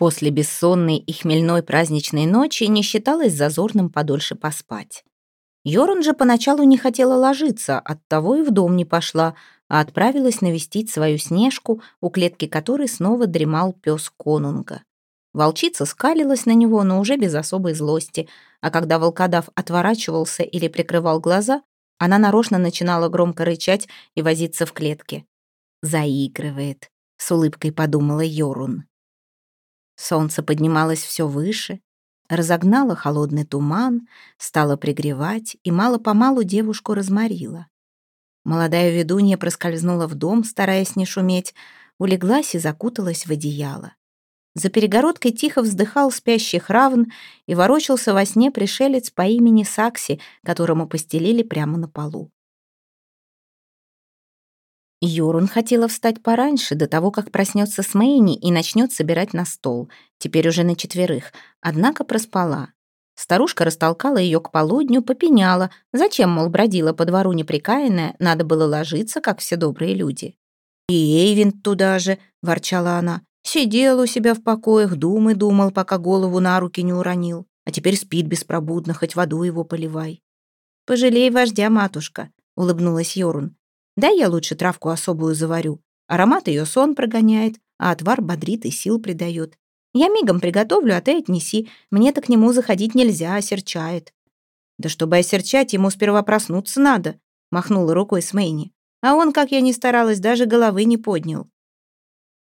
После бессонной и хмельной праздничной ночи не считалось зазорным подольше поспать. Йорун же поначалу не хотела ложиться, оттого и в дом не пошла, а отправилась навестить свою Снежку, у клетки которой снова дремал пес Конунга. Волчица скалилась на него, но уже без особой злости, а когда волкодав отворачивался или прикрывал глаза, она нарочно начинала громко рычать и возиться в клетке. «Заигрывает», — с улыбкой подумала Йорун. Солнце поднималось все выше, разогнало холодный туман, стало пригревать, и мало-помалу девушку разморило. Молодая ведунья проскользнула в дом, стараясь не шуметь, улеглась и закуталась в одеяло. За перегородкой тихо вздыхал спящий Хравн и ворочался во сне пришелец по имени Сакси, которому постелили прямо на полу. Юрун хотела встать пораньше, до того, как проснется с Мэйни и начнет собирать на стол, теперь уже на четверых, однако проспала. Старушка растолкала ее к полудню, попеняла. Зачем, мол, бродила по двору неприкаянная, надо было ложиться, как все добрые люди. «И Эйвин туда же», — ворчала она. «Сидел у себя в покоях, думы думал, пока голову на руки не уронил. А теперь спит беспробудно, хоть воду его поливай». «Пожалей вождя, матушка», — улыбнулась Йорун. Дай я лучше травку особую заварю. Аромат ее сон прогоняет, а отвар бодрит и сил придает. Я мигом приготовлю, а ты отнеси. Мне-то к нему заходить нельзя, осерчает». «Да чтобы осерчать, ему сперва проснуться надо», — махнула рукой Смейни. А он, как я ни старалась, даже головы не поднял.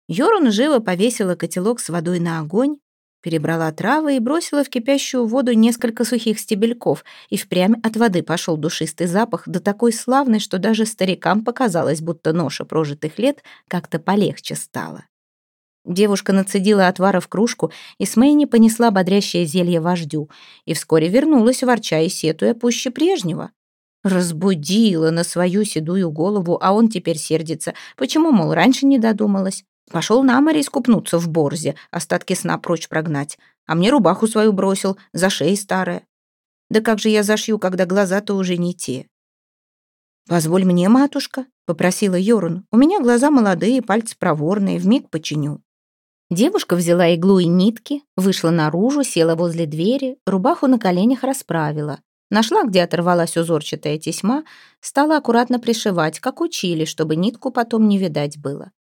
Йорун живо повесила котелок с водой на огонь, перебрала травы и бросила в кипящую воду несколько сухих стебельков, и впрямь от воды пошел душистый запах, да такой славный, что даже старикам показалось, будто ноша прожитых лет как-то полегче стала. Девушка нацедила отвара в кружку, и Смейни понесла бодрящее зелье вождю, и вскоре вернулась, ворча и сетуя пуще прежнего. Разбудила на свою седую голову, а он теперь сердится. Почему, мол, раньше не додумалась? Пошел на море искупнуться в борзе, остатки сна прочь прогнать. А мне рубаху свою бросил, за шеей старая. Да как же я зашью, когда глаза-то уже не те? «Позволь мне, матушка», — попросила Йорун. «У меня глаза молодые, пальцы проворные, вмиг починю». Девушка взяла иглу и нитки, вышла наружу, села возле двери, рубаху на коленях расправила. Нашла, где оторвалась узорчатая тесьма, стала аккуратно пришивать, как учили, чтобы нитку потом не видать было.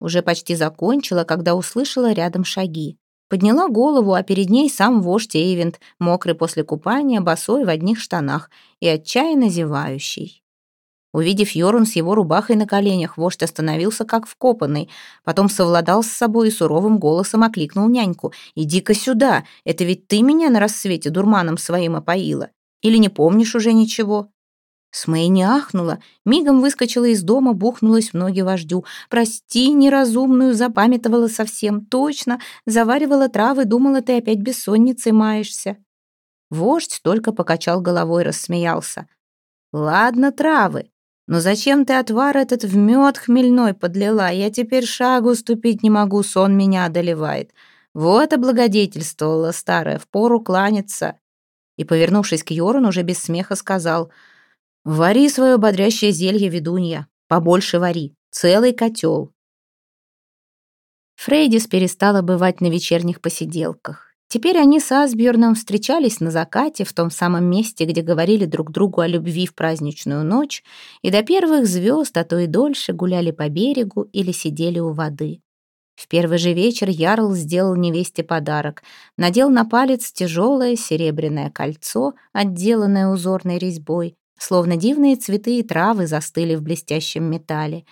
Уже почти закончила, когда услышала рядом шаги. Подняла голову, а перед ней сам вождь Эйвент, мокрый после купания, босой в одних штанах и отчаянно зевающий. Увидев Йорун с его рубахой на коленях, вождь остановился как вкопанный, потом совладал с собой и суровым голосом окликнул няньку. «Иди-ка сюда, это ведь ты меня на рассвете дурманом своим опоила. Или не помнишь уже ничего?» Смей не ахнула, мигом выскочила из дома, бухнулась в ноги вождю. «Прости, неразумную, запамятовала совсем. Точно, заваривала травы, думала, ты опять бессонницей маешься». Вождь только покачал головой, рассмеялся. «Ладно, травы, но зачем ты отвар этот в мед хмельной подлила? Я теперь шагу ступить не могу, сон меня одолевает. Вот облагодетельствовала старая, впору кланяться». И, повернувшись к Йорон, уже без смеха сказал — Вари свое бодрящее зелье, ведунья. Побольше вари. Целый котел. Фрейдис перестала бывать на вечерних посиделках. Теперь они с Асбjörном встречались на закате в том самом месте, где говорили друг другу о любви в праздничную ночь, и до первых звезд, а то и дольше, гуляли по берегу или сидели у воды. В первый же вечер Ярл сделал невесте подарок. Надел на палец тяжелое серебряное кольцо, отделанное узорной резьбой, Словно дивные цветы и травы застыли в блестящем металле.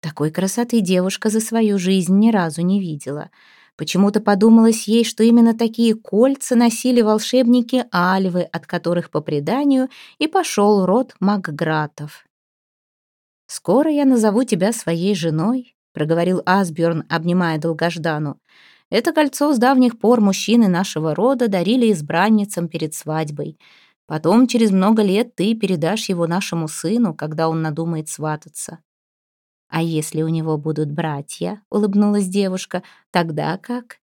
Такой красоты девушка за свою жизнь ни разу не видела. Почему-то подумалось ей, что именно такие кольца носили волшебники Альвы, от которых, по преданию, и пошел род Макгратов. «Скоро я назову тебя своей женой», — проговорил Асбjörn, обнимая долгождану. «Это кольцо с давних пор мужчины нашего рода дарили избранницам перед свадьбой». Потом, через много лет, ты передашь его нашему сыну, когда он надумает свататься. А если у него будут братья, улыбнулась девушка, тогда как?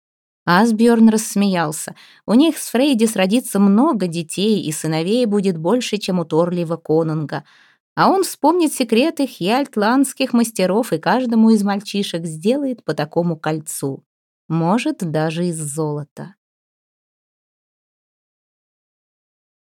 Асбjörn рассмеялся. У них с Фрейдис родится много детей, и сыновей будет больше, чем у Торлива Конунга. А он вспомнит секреты хьяльтландских мастеров и каждому из мальчишек сделает по такому кольцу. может, даже из золота.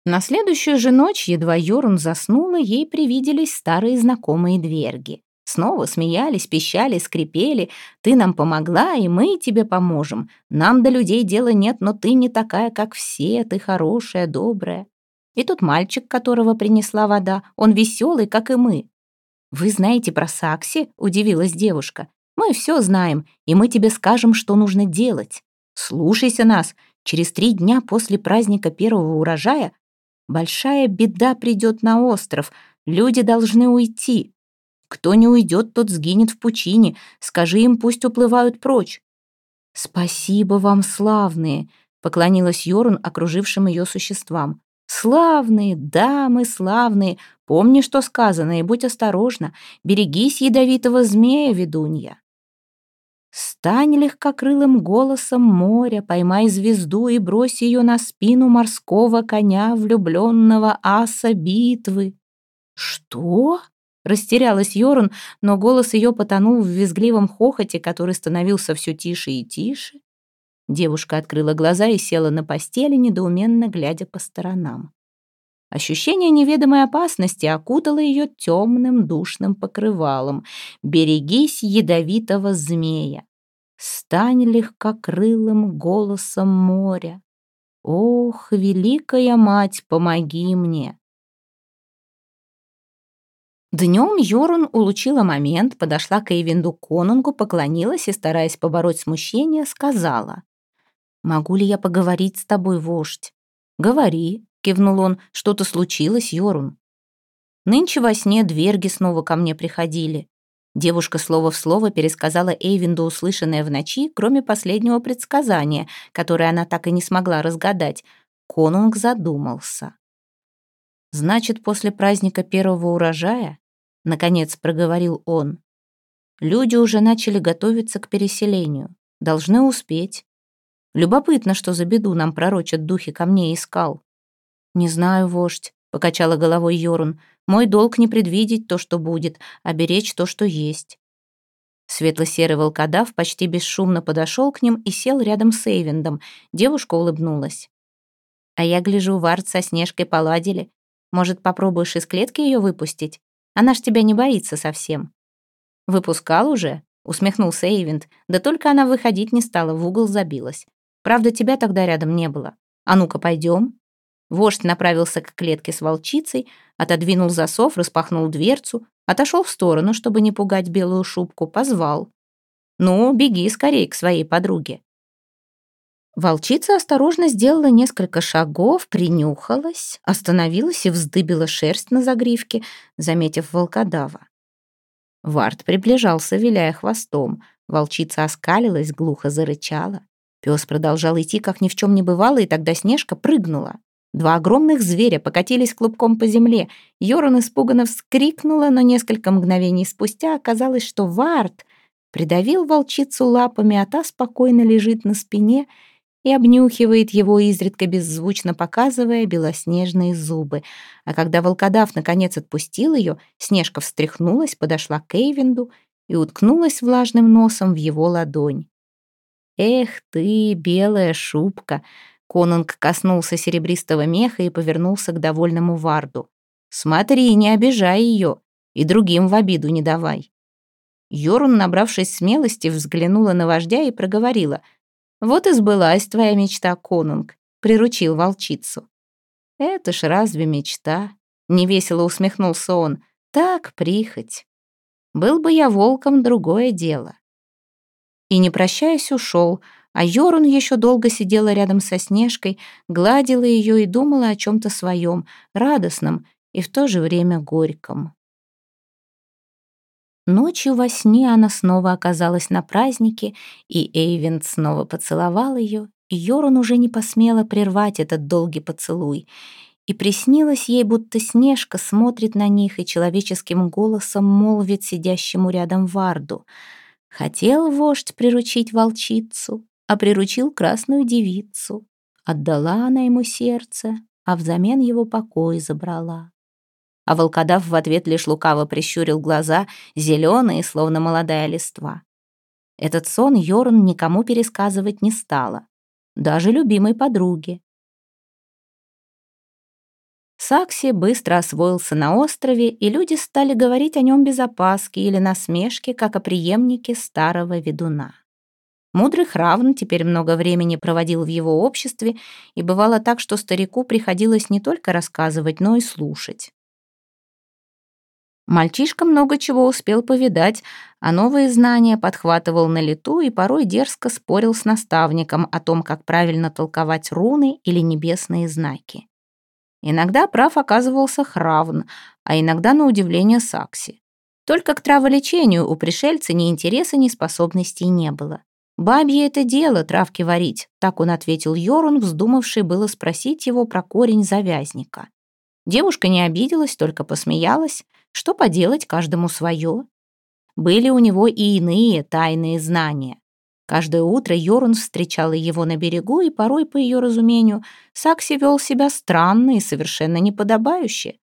На следующую же ночь, едва Йорун заснула, ей привиделись старые знакомые дверги. Снова смеялись, пищали, скрипели. «Ты нам помогла, и мы тебе поможем. Нам до людей дела нет, но ты не такая, как все. Ты хорошая, добрая». И тут мальчик, которого принесла вода, он веселый, как и мы. «Вы знаете про Сакси?» — удивилась девушка. «Мы все знаем, и мы тебе скажем, что нужно делать. Слушайся нас. Через три дня после праздника первого урожая Большая беда придет на остров. Люди должны уйти. Кто не уйдет, тот сгинет в пучине. Скажи им, пусть уплывают прочь. Спасибо вам, славные, поклонилась Йорун окружившим ее существам. Славные, да, мы славные. Помни, что сказано, и будь осторожна. Берегись ядовитого змея, ведунья. Стань легкокрылым голосом моря, поймай звезду и брось ее на спину морского коня, влюбленного аса битвы. Что? Растерялась Йорун, но голос ее потонул в визгливом хохоте, который становился все тише и тише. Девушка открыла глаза и села на постели, недоуменно глядя по сторонам. Ощущение неведомой опасности окутало ее темным душным покрывалом. «Берегись ядовитого змея! Стань легкокрылым голосом моря! Ох, великая мать, помоги мне!» Днем Йорун улучила момент, подошла к Эйвинду Конунгу, поклонилась и, стараясь побороть смущение, сказала. «Могу ли я поговорить с тобой, вождь?» «Говори», кивнул он. «Что-то случилось, Йорун?» Нынче во сне дверги снова ко мне приходили. Девушка слово в слово пересказала Эйвинду услышанное в ночи, кроме последнего предсказания, которое она так и не смогла разгадать. Конунг задумался. «Значит, после праздника первого урожая?» — наконец проговорил он. «Люди уже начали готовиться к переселению. Должны успеть. Любопытно, что за беду нам пророчат духи камней и скал. «Не знаю, вождь», — покачала головой Йорун. «Мой долг не предвидеть то, что будет, а беречь то, что есть». Светло-серый волкодав почти бесшумно подошел к ним и сел рядом с Эйвендом. Девушка улыбнулась. «А я гляжу, Вард со Снежкой поладили. Может, попробуешь из клетки ее выпустить? Она ж тебя не боится совсем». «Выпускал уже?» — усмехнулся Эйвент. «Да только она выходить не стала, в угол забилась. Правда, тебя тогда рядом не было. А ну-ка, пойдем». Вождь направился к клетке с волчицей, отодвинул засов, распахнул дверцу, отошел в сторону, чтобы не пугать белую шубку, позвал. «Ну, беги скорее к своей подруге». Волчица осторожно сделала несколько шагов, принюхалась, остановилась и вздыбила шерсть на загривке, заметив волкодава. Вард приближался, виляя хвостом. Волчица оскалилась, глухо зарычала. Пес продолжал идти, как ни в чем не бывало, и тогда Снежка прыгнула. Два огромных зверя покатились клубком по земле. Йорун испуганно вскрикнула, но несколько мгновений спустя оказалось, что Вард придавил волчицу лапами, а та спокойно лежит на спине и обнюхивает его, изредка беззвучно показывая белоснежные зубы. А когда волкодав наконец отпустил ее, Снежка встряхнулась, подошла к Эйвинду и уткнулась влажным носом в его ладонь. «Эх ты, белая шубка!» Конунг коснулся серебристого меха и повернулся к довольному Варду. «Смотри, не обижай ее и другим в обиду не давай». Йорун, набравшись смелости, взглянула на вождя и проговорила. «Вот и сбылась твоя мечта, Конунг», — приручил волчицу. «Это ж разве мечта?» — невесело усмехнулся он. «Так, прихоть. Был бы я волком, другое дело». И, не прощаясь, ушел, а Йорун еще долго сидела рядом со Снежкой, гладила ее и думала о чем-то своем, радостном и в то же время горьком. Ночью во сне она снова оказалась на празднике, и Эйвент снова поцеловал ее, и Йорун уже не посмела прервать этот долгий поцелуй. И приснилось ей, будто Снежка смотрит на них и человеческим голосом молвит сидящему рядом Варду. Хотел вождь приручить волчицу, а приручил красную девицу. Отдала она ему сердце, а взамен его покой забрала. А волкодав в ответ лишь лукаво прищурил глаза, зеленые, словно молодая листва. Этот сон Йорн никому пересказывать не стала, даже любимой подруге. Сакси быстро освоился на острове, и люди стали говорить о нем без опаски или насмешки, как о преемнике старого ведуна. Мудрый Хравн теперь много времени проводил в его обществе, и бывало так, что старику приходилось не только рассказывать, но и слушать. Мальчишка много чего успел повидать, а новые знания подхватывал на лету и порой дерзко спорил с наставником о том, как правильно толковать руны или небесные знаки. Иногда прав оказывался Хравн, а иногда, на удивление, Сакси. Только к траволечению у пришельца ни интереса, ни способностей не было. «Бабье это дело, травки варить», — так он ответил Йорун, вздумавший было спросить его про корень завязника. Девушка не обиделась, только посмеялась. Что поделать, каждому свое. Были у него и иные тайные знания. Каждое утро Йорун встречала его на берегу, и порой, по ее разумению, Сакси вел себя странно и совершенно неподобающе.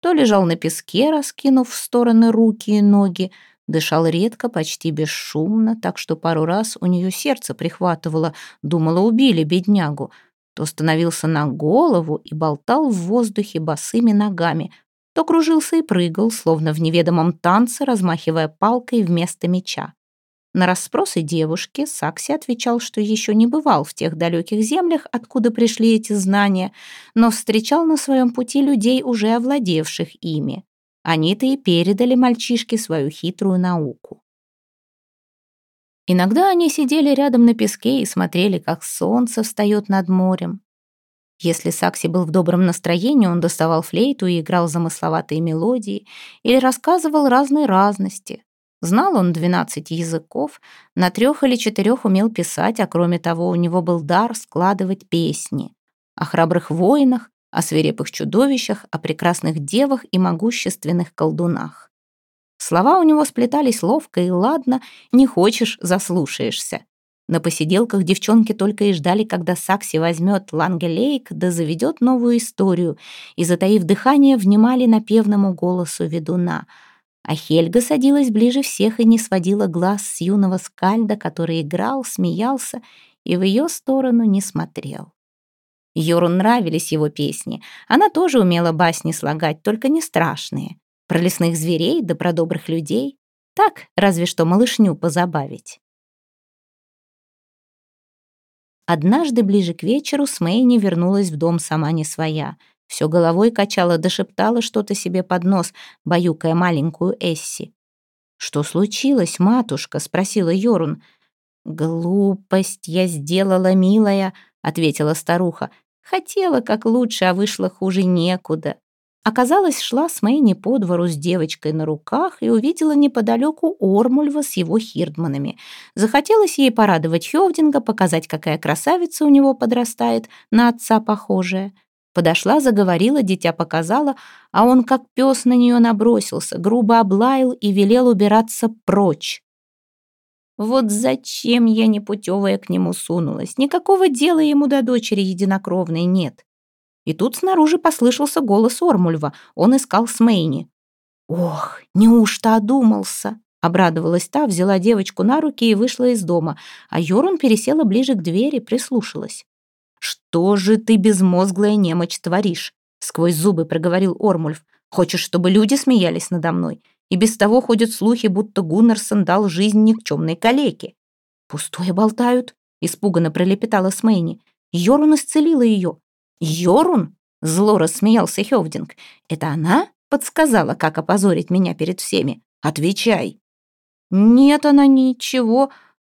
То лежал на песке, раскинув в стороны руки и ноги, дышал редко, почти бесшумно, так что пару раз у нее сердце прихватывало, думала, убили беднягу, то становился на голову и болтал в воздухе босыми ногами, то кружился и прыгал, словно в неведомом танце, размахивая палкой вместо меча. На расспросы девушки Сакси отвечал, что еще не бывал в тех далеких землях, откуда пришли эти знания, но встречал на своем пути людей, уже овладевших ими. Они-то и передали мальчишке свою хитрую науку. Иногда они сидели рядом на песке и смотрели, как солнце встает над морем. Если Сакси был в добром настроении, он доставал флейту и играл замысловатые мелодии или рассказывал разные разности, Знал он двенадцать языков, на трех или четырех умел писать, а кроме того у него был дар складывать песни. О храбрых воинах, о свирепых чудовищах, о прекрасных девах и могущественных колдунах. Слова у него сплетались ловко и ладно, не хочешь — заслушаешься. На посиделках девчонки только и ждали, когда Сакси возьмет Лангелейк да заведет новую историю, и, затаив дыхание, внимали напевному голосу ведуна — а Хельга садилась ближе всех и не сводила глаз с юного скальда, который играл, смеялся и в ее сторону не смотрел. Йору нравились его песни. Она тоже умела басни слагать, только не страшные. Про лесных зверей да про добрых людей. Так, разве что малышню позабавить. Однажды ближе к вечеру Смейни вернулась в дом сама не своя. Все головой качала, дошептала что-то себе под нос, баюкая маленькую Эсси. «Что случилось, матушка?» — спросила Йорун. «Глупость я сделала, милая», — ответила старуха. «Хотела как лучше, а вышло хуже некуда». Оказалось, шла с Мэйни по двору с девочкой на руках и увидела неподалеку Ормульва с его хирдманами. Захотелось ей порадовать Хёвдинга, показать, какая красавица у него подрастает, на отца похожая. Подошла, заговорила, дитя показала, а он как пес на нее набросился, грубо облаял и велел убираться прочь. Вот зачем я непутевая к нему сунулась? Никакого дела ему до дочери единокровной нет. И тут снаружи послышался голос Ормульва. Он искал Смейни. «Ох, неужто одумался?» Обрадовалась та, взяла девочку на руки и вышла из дома, а Йорун пересела ближе к двери, прислушалась. «Что же ты, безмозглая немочь, творишь?» Сквозь зубы проговорил Ормульф. «Хочешь, чтобы люди смеялись надо мной? И без того ходят слухи, будто Гуннарсон дал жизнь никчемной калеке». «Пустое болтают», — испуганно пролепетала Смейни. «Йорун исцелила ее». «Йорун?» — зло рассмеялся Хевдинг. «Это она подсказала, как опозорить меня перед всеми? Отвечай». «Нет, она ничего.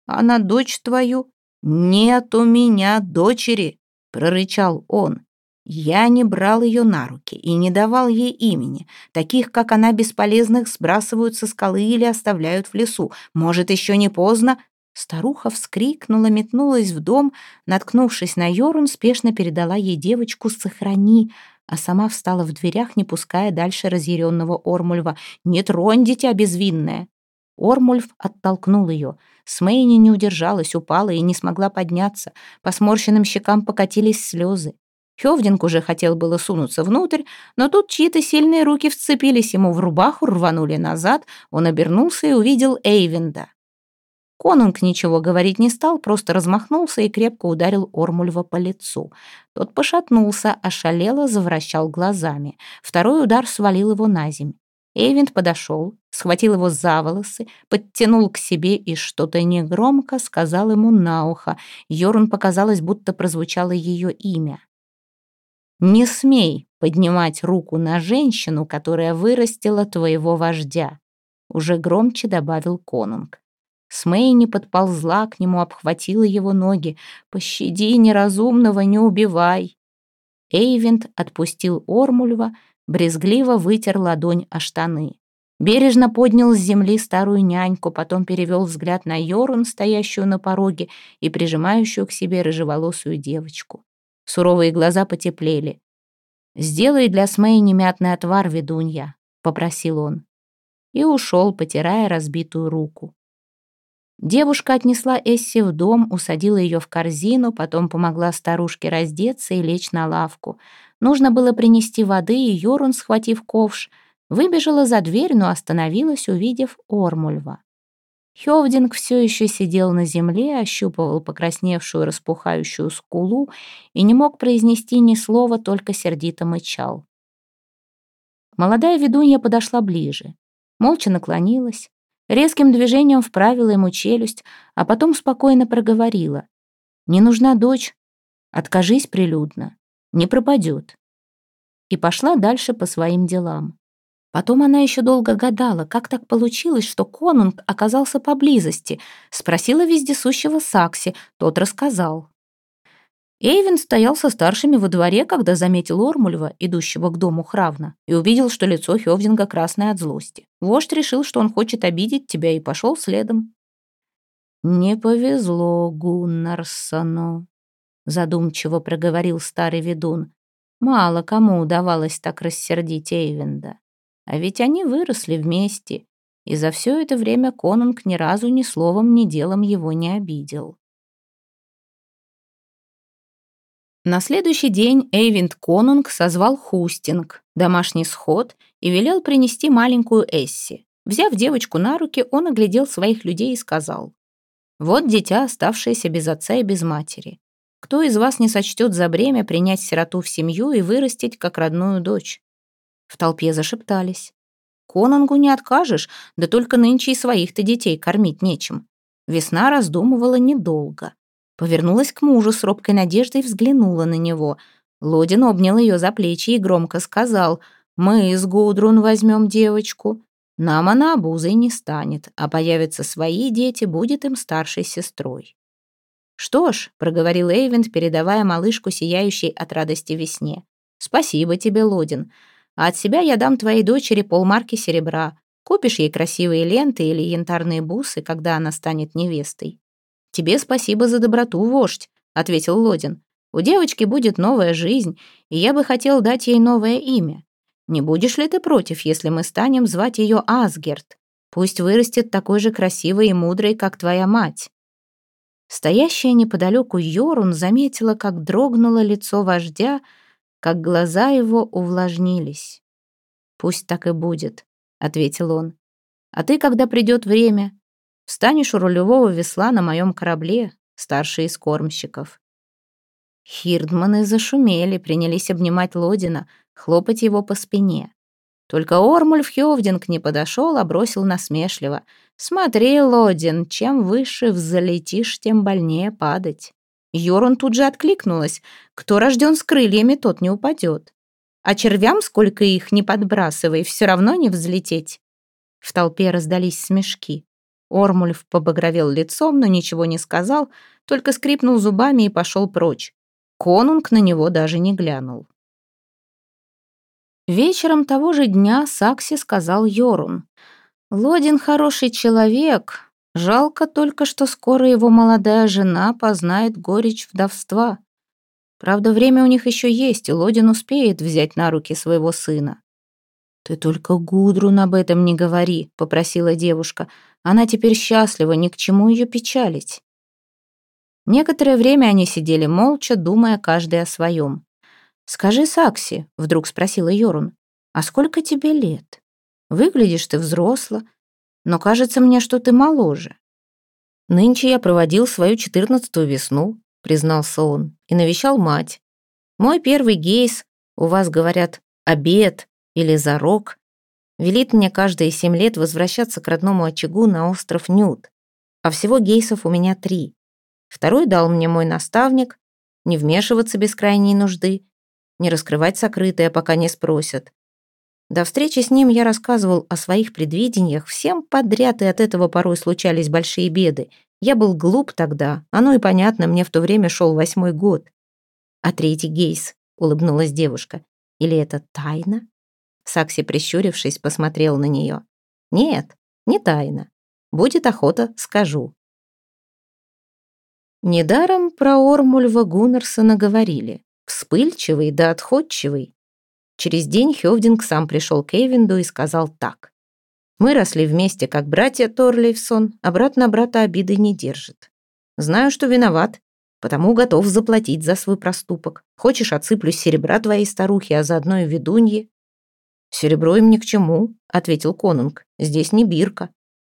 Она дочь твою». «Нет у меня дочери», — прорычал он. Я не брал ее на руки и не давал ей имени. Таких, как она, бесполезных сбрасывают со скалы или оставляют в лесу. Может, еще не поздно? Старуха вскрикнула, метнулась в дом, наткнувшись на Йорун, спешно передала ей девочку «Сохрани», а сама встала в дверях, не пуская дальше разъяренного Ормульва. «Не тронь, дитя безвинное!» Ормульф оттолкнул ее. Смейни не удержалась, упала и не смогла подняться. По сморщенным щекам покатились слезы. Хёвдинг уже хотел было сунуться внутрь, но тут чьи-то сильные руки вцепились ему в рубаху, рванули назад. Он обернулся и увидел Эйвенда. Конунг ничего говорить не стал, просто размахнулся и крепко ударил Ормульва по лицу. Тот пошатнулся, ошалело завращал глазами. Второй удар свалил его на земь. Эйвинд подошел, схватил его за волосы, подтянул к себе и что-то негромко сказал ему на ухо. Йорун показалось, будто прозвучало ее имя. «Не смей поднимать руку на женщину, которая вырастила твоего вождя», уже громче добавил конунг. Смейни подползла к нему, обхватила его ноги. «Пощади неразумного, не убивай!» Эйвент отпустил Ормульва, брезгливо вытер ладонь о штаны. Бережно поднял с земли старую няньку, потом перевел взгляд на Йорун, стоящую на пороге и прижимающую к себе рыжеволосую девочку. Суровые глаза потеплели. «Сделай для Смейни мятный отвар, ведунья», — попросил он. И ушел, потирая разбитую руку. Девушка отнесла Эсси в дом, усадила ее в корзину, потом помогла старушке раздеться и лечь на лавку. Нужно было принести воды, и Йорун, схватив ковш, выбежала за дверь, но остановилась, увидев Ормульва. Хёвдинг все еще сидел на земле, ощупывал покрасневшую распухающую скулу и не мог произнести ни слова, только сердито мычал. Молодая ведунья подошла ближе, молча наклонилась, Резким движением вправила ему челюсть, а потом спокойно проговорила. «Не нужна дочь. Откажись прилюдно. Не пропадет». И пошла дальше по своим делам. Потом она еще долго гадала, как так получилось, что конунг оказался поблизости. Спросила вездесущего Сакси, тот рассказал. Эйвин стоял со старшими во дворе, когда заметил Ормульва, идущего к дому Хравна, и увидел, что лицо Хёвдинга красное от злости. Вождь решил, что он хочет обидеть тебя, и пошел следом. «Не повезло Гуннарсону», — задумчиво проговорил старый ведун. «Мало кому удавалось так рассердить Эйвинда. А ведь они выросли вместе, и за все это время Конунг ни разу ни словом, ни делом его не обидел». На следующий день Эйвинд Конунг созвал Хустинг, домашний сход, и велел принести маленькую Эсси. Взяв девочку на руки, он оглядел своих людей и сказал, «Вот дитя, оставшееся без отца и без матери. Кто из вас не сочтет за бремя принять сироту в семью и вырастить как родную дочь?» В толпе зашептались. «Конунгу не откажешь, да только нынче и своих-то детей кормить нечем». Весна раздумывала недолго. Повернулась к мужу с робкой надеждой и взглянула на него. Лодин обнял ее за плечи и громко сказал, «Мы с Гудрун возьмем девочку. Нам она обузой не станет, а появятся свои дети, будет им старшей сестрой». «Что ж», — проговорил Эйвент, передавая малышку, сияющей от радости весне, «спасибо тебе, Лодин. А от себя я дам твоей дочери полмарки серебра. Купишь ей красивые ленты или янтарные бусы, когда она станет невестой. «Тебе спасибо за доброту, вождь», — ответил Лодин. «У девочки будет новая жизнь, и я бы хотел дать ей новое имя. Не будешь ли ты против, если мы станем звать ее Асгерт? Пусть вырастет такой же красивой и мудрой, как твоя мать». Стоящая неподалеку Йорун заметила, как дрогнуло лицо вождя, как глаза его увлажнились. «Пусть так и будет», — ответил он. «А ты, когда придет время, Встанешь у рулевого весла на моем корабле, старший из кормщиков». Хирдманы зашумели, принялись обнимать Лодина, хлопать его по спине. Только Ормульф Хёвдинг не подошел, а бросил насмешливо. «Смотри, Лодин, чем выше взлетишь, тем больнее падать». Йорун тут же откликнулась. «Кто рожден с крыльями, тот не упадет. А червям, сколько их не подбрасывай, все равно не взлететь». В толпе раздались смешки. Ормульф побагровел лицом, но ничего не сказал, только скрипнул зубами и пошел прочь. Конунг на него даже не глянул. Вечером того же дня Сакси сказал Йорун. «Лодин хороший человек. Жалко только, что скоро его молодая жена познает горечь вдовства. Правда, время у них еще есть, и Лодин успеет взять на руки своего сына». «Ты только Гудрун об этом не говори», — попросила девушка. Она теперь счастлива, ни к чему ее печалить. Некоторое время они сидели молча, думая каждый о своем. «Скажи, Сакси», — вдруг спросила Йорун, «а сколько тебе лет? Выглядишь ты взросло, но кажется мне, что ты моложе». «Нынче я проводил свою четырнадцатую весну», — признался он, — «и навещал мать. Мой первый гейс, у вас говорят, обед или зарок, велит мне каждые семь лет возвращаться к родному очагу на остров Нют. А всего гейсов у меня три. Второй дал мне мой наставник, не вмешиваться без крайней нужды, не раскрывать сокрытое, пока не спросят. До встречи с ним я рассказывал о своих предвидениях всем подряд, и от этого порой случались большие беды. Я был глуп тогда, оно и понятно, мне в то время шел восьмой год. А третий гейс, улыбнулась девушка. Или это тайна? Сакси, прищурившись, посмотрел на нее. Нет, не тайна. Будет охота, скажу. Недаром про Ормульва Гуннерсона говорили. Вспыльчивый да отходчивый. Через день Хёвдинг сам пришел к Эйвинду и сказал так. «Мы росли вместе, как братья Торлейфсон, а брат на брата обиды не держит. Знаю, что виноват, потому готов заплатить за свой проступок. Хочешь, отсыплю серебра твоей старухи, а заодно и ведуньи?» «Серебро им ни к чему», — ответил конунг. «Здесь не бирка».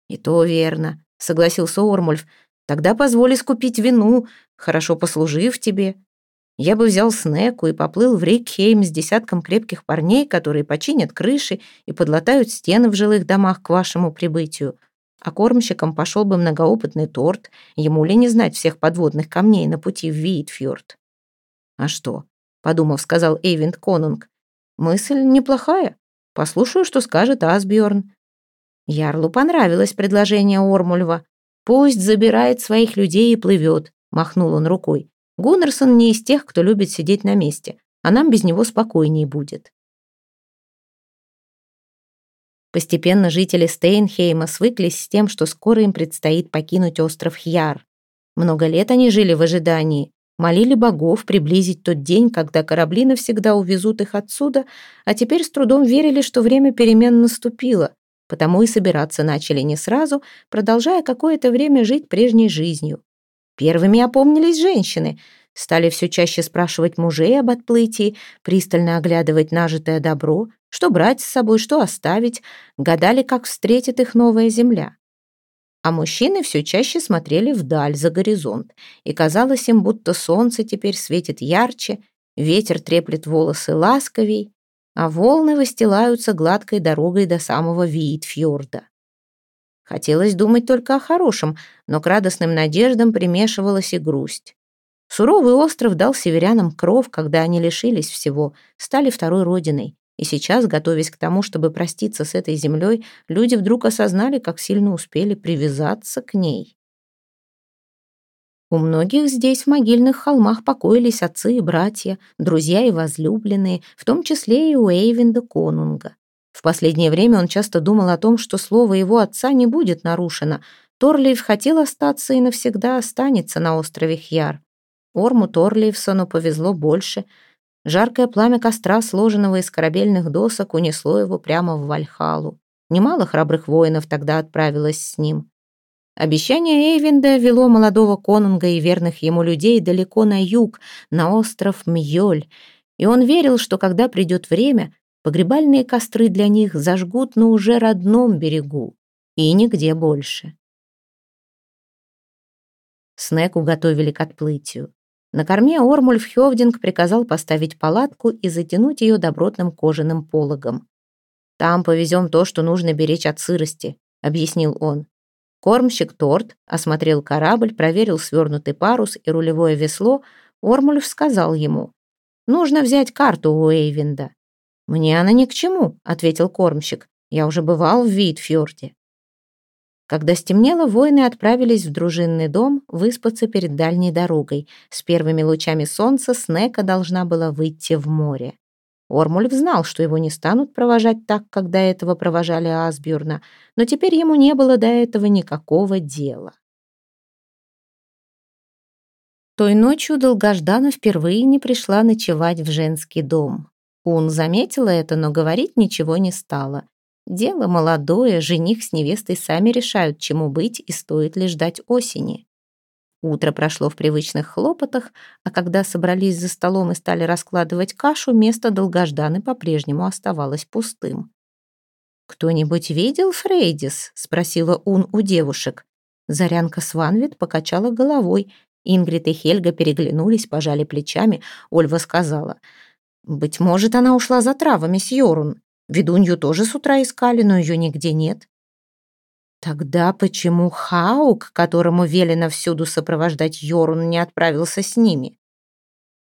«И то верно», — согласился Ормульф. «Тогда позволь скупить вину, хорошо послужив тебе. Я бы взял снеку и поплыл в Рикхейм с десятком крепких парней, которые починят крыши и подлатают стены в жилых домах к вашему прибытию. А кормщиком пошел бы многоопытный торт, ему ли не знать всех подводных камней на пути в Виитфьорд. «А что?» — подумав, сказал Эйвинд Конунг. «Мысль неплохая. Послушаю, что скажет Асбjörn». Ярлу понравилось предложение Ормульва. «Пусть забирает своих людей и плывет», — махнул он рукой. Гуннерсон не из тех, кто любит сидеть на месте, а нам без него спокойнее будет. Постепенно жители Стейнхейма свыклись с тем, что скоро им предстоит покинуть остров Хьяр. Много лет они жили в ожидании, молили богов приблизить тот день, когда корабли навсегда увезут их отсюда, а теперь с трудом верили, что время перемен наступило, потому и собираться начали не сразу, продолжая какое-то время жить прежней жизнью. Первыми опомнились женщины, стали все чаще спрашивать мужей об отплытии, пристально оглядывать нажитое добро, что брать с собой, что оставить, гадали, как встретит их новая земля. А мужчины все чаще смотрели вдаль, за горизонт, и казалось им, будто солнце теперь светит ярче, ветер треплет волосы ласковей, а волны выстилаются гладкой дорогой до самого Виитфьорда. Хотелось думать только о хорошем, но к радостным надеждам примешивалась и грусть. Суровый остров дал северянам кров, когда они лишились всего, стали второй родиной. И сейчас, готовясь к тому, чтобы проститься с этой землей, люди вдруг осознали, как сильно успели привязаться к ней. У многих здесь в могильных холмах покоились отцы и братья, друзья и возлюбленные, в том числе и у Эйвинда Конунга. В последнее время он часто думал о том, что слово его отца не будет нарушено. Торлиев хотел остаться и навсегда останется на острове Хьяр. Орму Торлиевсону повезло больше. Жаркое пламя костра, сложенного из корабельных досок, унесло его прямо в Вальхалу. Немало храбрых воинов тогда отправилось с ним. Обещание Эйвинда вело молодого конунга и верных ему людей далеко на юг, на остров Мьёль, и он верил, что когда придет время, Погребальные костры для них зажгут на уже родном берегу и нигде больше. Снеку готовили к отплытию. На корме Ормульф Хёвдинг приказал поставить палатку и затянуть ее добротным кожаным пологом. «Там повезем то, что нужно беречь от сырости», — объяснил он. Кормщик Торт осмотрел корабль, проверил свернутый парус и рулевое весло. Ормульф сказал ему, «Нужно взять карту у Эйвинда. «Мне она ни к чему», — ответил кормщик. «Я уже бывал в Витфьорде». Когда стемнело, воины отправились в дружинный дом выспаться перед дальней дорогой. С первыми лучами солнца Снека должна была выйти в море. Ормульф знал, что его не станут провожать так, как до этого провожали Асбюрна, но теперь ему не было до этого никакого дела. Той ночью Долгождана впервые не пришла ночевать в женский дом. Ун заметила это, но говорить ничего не стала. Дело молодое, жених с невестой сами решают, чему быть и стоит ли ждать осени. Утро прошло в привычных хлопотах, а когда собрались за столом и стали раскладывать кашу, место долгожданы по-прежнему оставалось пустым. «Кто-нибудь видел Фрейдис?» — спросила Ун у девушек. Зарянка Сванвит покачала головой. Ингрид и Хельга переглянулись, пожали плечами. Ольва сказала, «Быть может, она ушла за травами с Йорун. Ведунью тоже с утра искали, но ее нигде нет». Тогда почему Хаук, которому велено всюду сопровождать Йорун, не отправился с ними?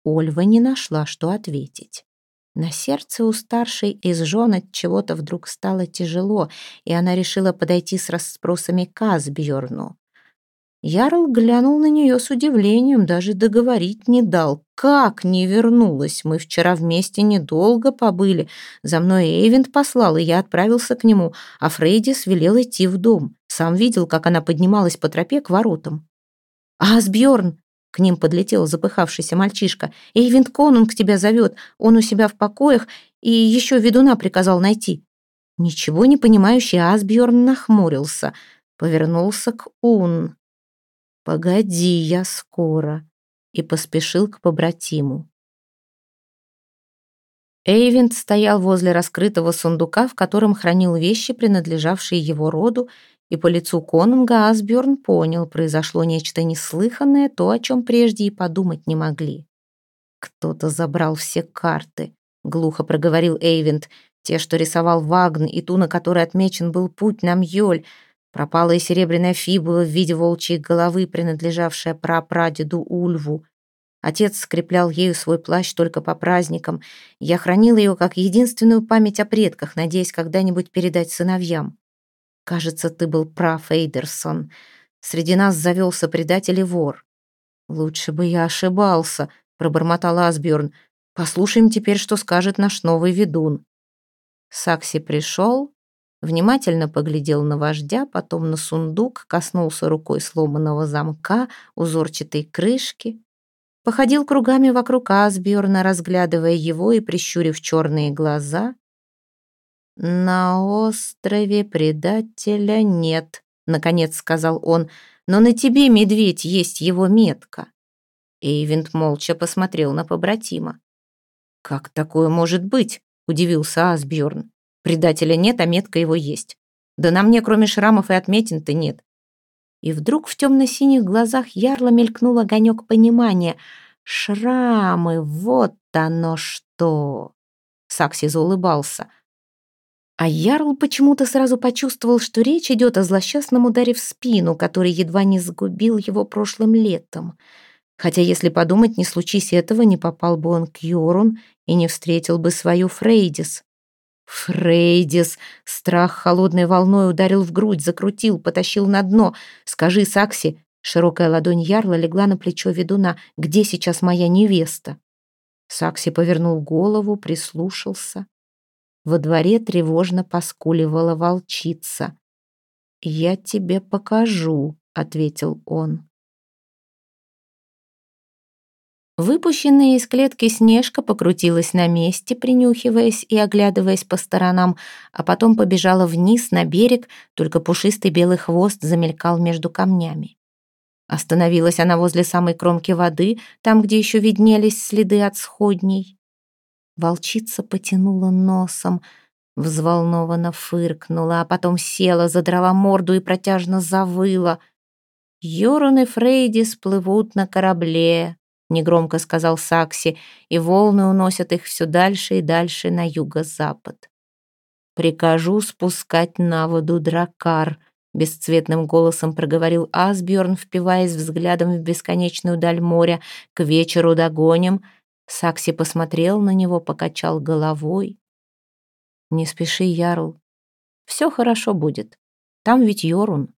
Ольва не нашла, что ответить. На сердце у старшей из жен от чего-то вдруг стало тяжело, и она решила подойти с расспросами к Асбьерну. Ярл глянул на нее с удивлением, даже договорить не дал. «Как не вернулась? Мы вчера вместе недолго побыли. За мной Эйвент послал, и я отправился к нему, а Фрейдис велел идти в дом. Сам видел, как она поднималась по тропе к воротам». «Асбьерн!» К ним подлетел запыхавшийся мальчишка. «Эйвент Конунг тебя зовет. Он у себя в покоях и еще ведуна приказал найти». Ничего не понимающий Асбьерн нахмурился, повернулся к Ун. «Погоди, я скоро», и поспешил к побратиму. Эйвент стоял возле раскрытого сундука, в котором хранил вещи, принадлежавшие его роду, и по лицу конунга Асбjörn понял, произошло нечто неслыханное, то, о чем прежде и подумать не могли. «Кто-то забрал все карты», — глухо проговорил Эйвент, «те, что рисовал Вагн, и ту, на которой отмечен был путь на Мьёль. Пропала и серебряная фибула в виде волчьей головы, принадлежавшая прапрадеду Ульву. Отец скреплял ею свой плащ только по праздникам. Я хранил ее как единственную память о предках, надеясь когда-нибудь передать сыновьям. Кажется, ты был прав, Эйдерсон. Среди нас завелся предатель и вор. Лучше бы я ошибался, пробормотал Асбjörn. Послушаем теперь, что скажет наш новый ведун. Сакси пришел, внимательно поглядел на вождя, потом на сундук, коснулся рукой сломанного замка, узорчатой крышки, походил кругами вокруг Асбjörна, разглядывая его и прищурив черные глаза, «На острове предателя нет», — наконец сказал он, «но на тебе, медведь, есть его метка». Эйвент молча посмотрел на побратима. «Как такое может быть?» — удивился Асбjörn. «Предателя нет, а метка его есть. Да на мне, кроме шрамов и отметин-то нет». И вдруг в темно-синих глазах ярла мелькнул огонек понимания. «Шрамы, вот оно что!» Сакси заулыбался. А Ярл почему-то сразу почувствовал, что речь идет о злосчастном ударе в спину, который едва не сгубил его прошлым летом. Хотя, если подумать, не случись этого, не попал бы он к Йорун и не встретил бы свою Фрейдис. Фрейдис! Страх холодной волной ударил в грудь, закрутил, потащил на дно. «Скажи, Сакси!» Широкая ладонь Ярла легла на плечо ведуна. «Где сейчас моя невеста?» Сакси повернул голову, прислушался. Во дворе тревожно поскуливала волчица. «Я тебе покажу», — ответил он. Выпущенная из клетки Снежка покрутилась на месте, принюхиваясь и оглядываясь по сторонам, а потом побежала вниз на берег, только пушистый белый хвост замелькал между камнями. Остановилась она возле самой кромки воды, там, где еще виднелись следы от сходней. Волчица потянула носом, взволнованно фыркнула, а потом села, задрала морду и протяжно завыла. «Йорун и Фрейди сплывут на корабле», — негромко сказал Сакси, и волны уносят их все дальше и дальше на юго-запад. «Прикажу спускать на воду дракар», — бесцветным голосом проговорил Асбjörn, впиваясь взглядом в бесконечную даль моря. «К вечеру догоним, Сакси посмотрел на него, покачал головой. «Не спеши, Ярл. Все хорошо будет. Там ведь Йорун».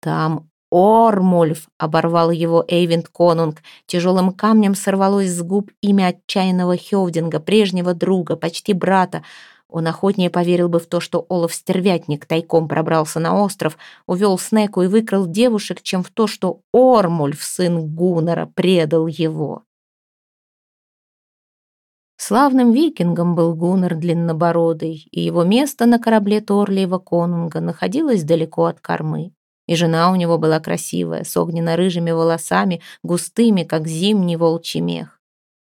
«Там Ормульф!» — оборвал его Эйвент Конунг. Тяжелым камнем сорвалось с губ имя отчаянного Хевдинга, прежнего друга, почти брата. Он охотнее поверил бы в то, что Олаф Стервятник тайком пробрался на остров, увел Снеку и выкрал девушек, чем в то, что Ормульф, сын Гуннера, предал его. Славным викингом был Гуннар Длиннобородый, и его место на корабле Торлиева Конунга находилось далеко от кормы. И жена у него была красивая, с огненно-рыжими волосами, густыми, как зимний волчий мех.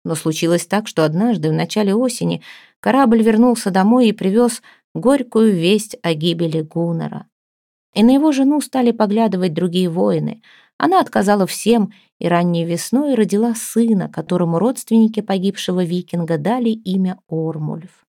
Но случилось так, что однажды, в начале осени, корабль вернулся домой и привез горькую весть о гибели Гуннера. И на его жену стали поглядывать другие воины. Она отказала всем и ранней весной родила сына, которому родственники погибшего викинга дали имя Ормульф.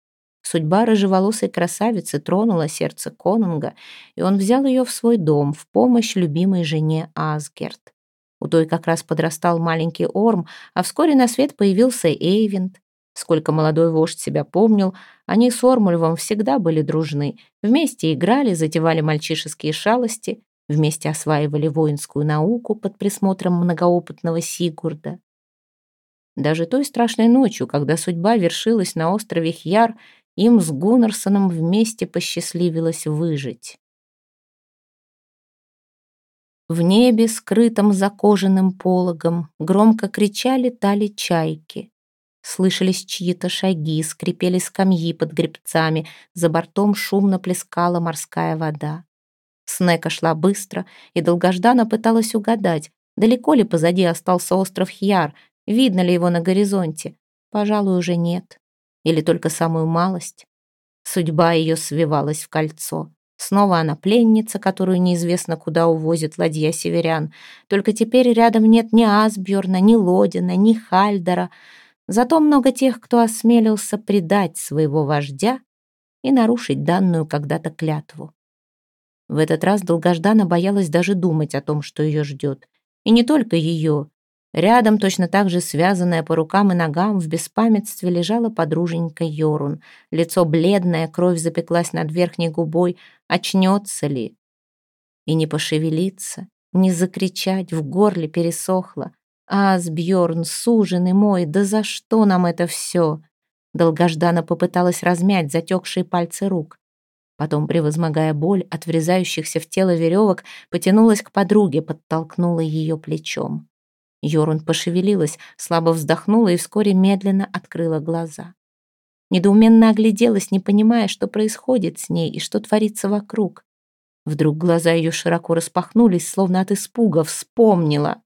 Судьба рыжеволосой красавицы тронула сердце конунга, и он взял ее в свой дом в помощь любимой жене Асгерт. У той как раз подрастал маленький Орм, а вскоре на свет появился Эйвинд. Сколько молодой вождь себя помнил, они с Ормульвом всегда были дружны. Вместе играли, затевали мальчишеские шалости, вместе осваивали воинскую науку под присмотром многоопытного Сигурда. Даже той страшной ночью, когда судьба вершилась на острове Хьяр, им с Гуннерсоном вместе посчастливилось выжить. В небе, скрытом за кожаным пологом, громко кричали тали чайки. Слышались чьи-то шаги, скрипели скамьи под гребцами, за бортом шумно плескала морская вода. Снека шла быстро, и долгождана пыталась угадать, далеко ли позади остался остров Хьяр, видно ли его на горизонте. Пожалуй, уже нет. Или только самую малость. Судьба ее свивалась в кольцо. Снова она пленница, которую неизвестно куда увозит ладья северян. Только теперь рядом нет ни Асбjörна, ни Лодина, ни Хальдера. Зато много тех, кто осмелился предать своего вождя и нарушить данную когда-то клятву. В этот раз долгождана боялась даже думать о том, что ее ждет. И не только ее. Рядом, точно так же связанная по рукам и ногам, в беспамятстве лежала подруженька Йорун. Лицо бледное, кровь запеклась над верхней губой. Очнется ли? И не пошевелиться, не закричать, в горле пересохло. «Асбьерн, суженый мой, да за что нам это все?» Долгождана попыталась размять затекшие пальцы рук. Потом, превозмогая боль от врезающихся в тело веревок, потянулась к подруге, подтолкнула ее плечом. Йорун пошевелилась, слабо вздохнула и вскоре медленно открыла глаза. Недоуменно огляделась, не понимая, что происходит с ней и что творится вокруг. Вдруг глаза ее широко распахнулись, словно от испуга, вспомнила.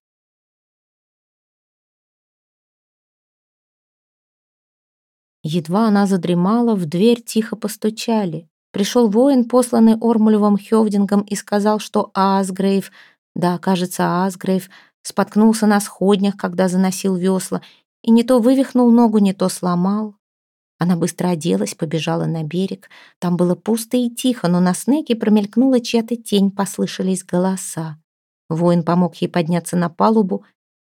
Едва она задремала, в дверь тихо постучали. Пришел воин, посланный Ормулевым Хевдингом, и сказал, что Асгрейв, да, кажется, Асгрейв, споткнулся на сходнях, когда заносил весла, и не то вывихнул ногу, не то сломал. Она быстро оделась, побежала на берег. Там было пусто и тихо, но на снеге промелькнула чья-то тень, послышались голоса. Воин помог ей подняться на палубу,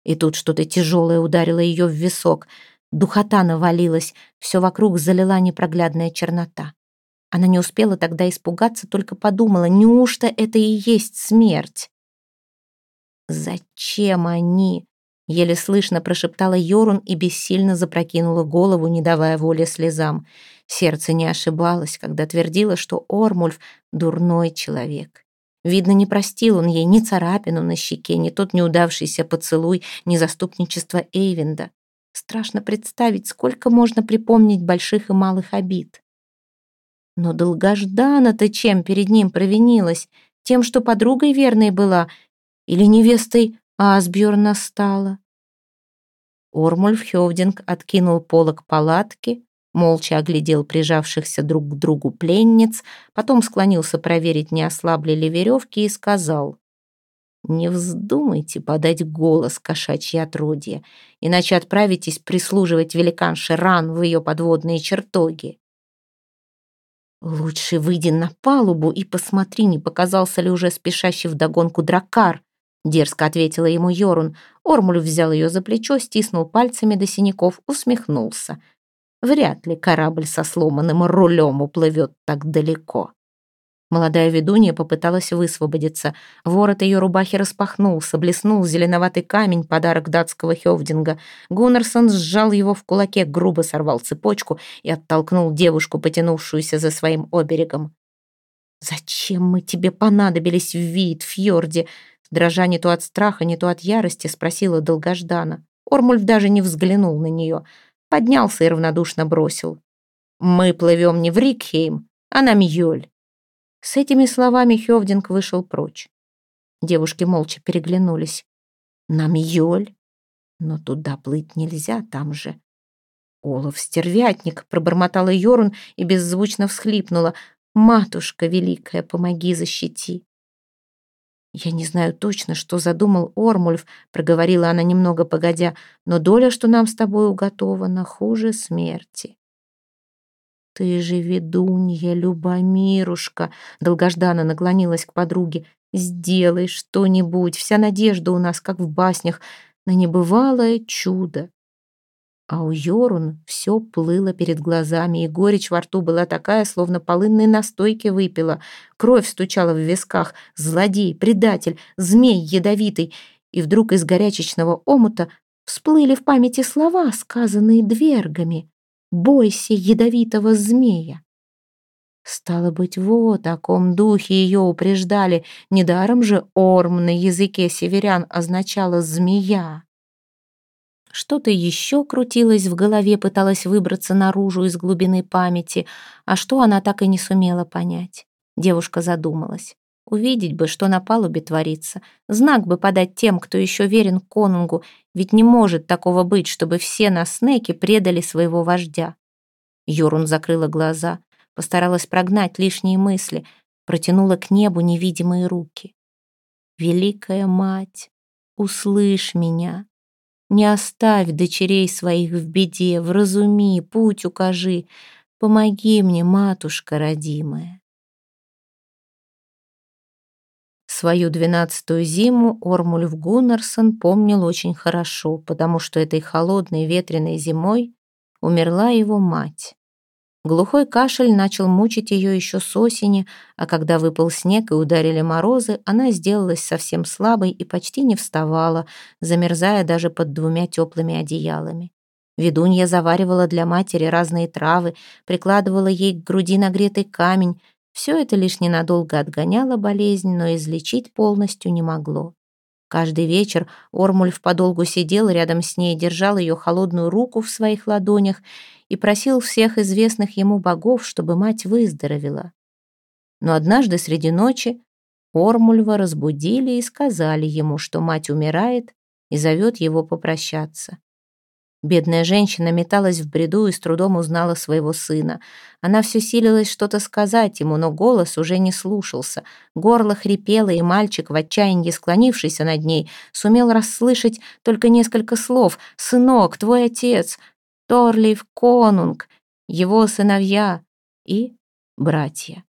и тут что-то тяжелое ударило ее в висок — Духота навалилась, все вокруг залила непроглядная чернота. Она не успела тогда испугаться, только подумала, неужто это и есть смерть? «Зачем они?» — еле слышно прошептала Йорун и бессильно запрокинула голову, не давая воли слезам. Сердце не ошибалось, когда твердило, что Ормульф — дурной человек. Видно, не простил он ей ни царапину на щеке, ни тот неудавшийся поцелуй, ни заступничество Эйвинда. Страшно представить, сколько можно припомнить больших и малых обид. Но долгождана-то чем перед ним провинилась? Тем, что подругой верной была? Или невестой Асбjörна стала? Ормульф Хёвдинг откинул полог палатки, молча оглядел прижавшихся друг к другу пленниц, потом склонился проверить, не ослабли ли веревки, и сказал не вздумайте подать голос кошачьи отродье, иначе отправитесь прислуживать великанше ран в ее подводные чертоги. Лучше выйди на палубу и посмотри, не показался ли уже спешащий вдогонку дракар, дерзко ответила ему Йорун. Ормуль взял ее за плечо, стиснул пальцами до синяков, усмехнулся. Вряд ли корабль со сломанным рулем уплывет так далеко. Молодая ведунья попыталась высвободиться. Ворот ее рубахи распахнулся, блеснул зеленоватый камень, подарок датского Хевдинга. Гуннерсон сжал его в кулаке, грубо сорвал цепочку и оттолкнул девушку, потянувшуюся за своим оберегом. «Зачем мы тебе понадобились в Виит-фьорде?» Дрожа не то от страха, не то от ярости, спросила долгождана. Ормульф даже не взглянул на нее. Поднялся и равнодушно бросил. «Мы плывем не в Рикхейм, а на Мьёль. С этими словами Хёвдинг вышел прочь. Девушки молча переглянулись. «Нам Йоль? Но туда плыть нельзя, там же...» «Олаф, стервятник!» — пробормотала Йорун и беззвучно всхлипнула. «Матушка великая, помоги, защити!» «Я не знаю точно, что задумал Ормульф», — проговорила она немного погодя, «но доля, что нам с тобой уготована, хуже смерти». «Ты же ведунья, Любомирушка!» Долгожданно наклонилась к подруге. «Сделай что-нибудь, вся надежда у нас, как в баснях, на небывалое чудо». А у Йорун все плыло перед глазами, и горечь во рту была такая, словно полынной настойки выпила. Кровь стучала в висках. Злодей, предатель, змей ядовитый. И вдруг из горячечного омута всплыли в памяти слова, сказанные двергами. «Бойся ядовитого змея». Стало быть, вот о ком духи ее упреждали. Недаром же «орм» на языке северян означало «змея». Что-то еще крутилось в голове, пыталась выбраться наружу из глубины памяти, а что она так и не сумела понять. Девушка задумалась. Увидеть бы, что на палубе творится. Знак бы подать тем, кто еще верен конунгу, ведь не может такого быть, чтобы все на снеке предали своего вождя. Йорун закрыла глаза, постаралась прогнать лишние мысли, протянула к небу невидимые руки. «Великая мать, услышь меня!» Не оставь дочерей своих в беде, вразуми, путь укажи. Помоги мне, матушка родимая. Свою двенадцатую зиму Ормульф Гуннарсон помнил очень хорошо, потому что этой холодной ветреной зимой умерла его мать. Глухой кашель начал мучить ее еще с осени, а когда выпал снег и ударили морозы, она сделалась совсем слабой и почти не вставала, замерзая даже под двумя теплыми одеялами. Ведунья заваривала для матери разные травы, прикладывала ей к груди нагретый камень. Все это лишь ненадолго отгоняло болезнь, но излечить полностью не могло. Каждый вечер Ормульф подолгу сидел рядом с ней, держал ее холодную руку в своих ладонях и просил всех известных ему богов, чтобы мать выздоровела. Но однажды среди ночи Ормульва разбудили и сказали ему, что мать умирает и зовет его попрощаться. Бедная женщина металась в бреду и с трудом узнала своего сына. Она все силилась что-то сказать ему, но голос уже не слушался. Горло хрипело, и мальчик, в отчаянии склонившийся над ней, сумел расслышать только несколько слов. «Сынок, твой отец! Торлив Конунг! Его сыновья!» и «братья».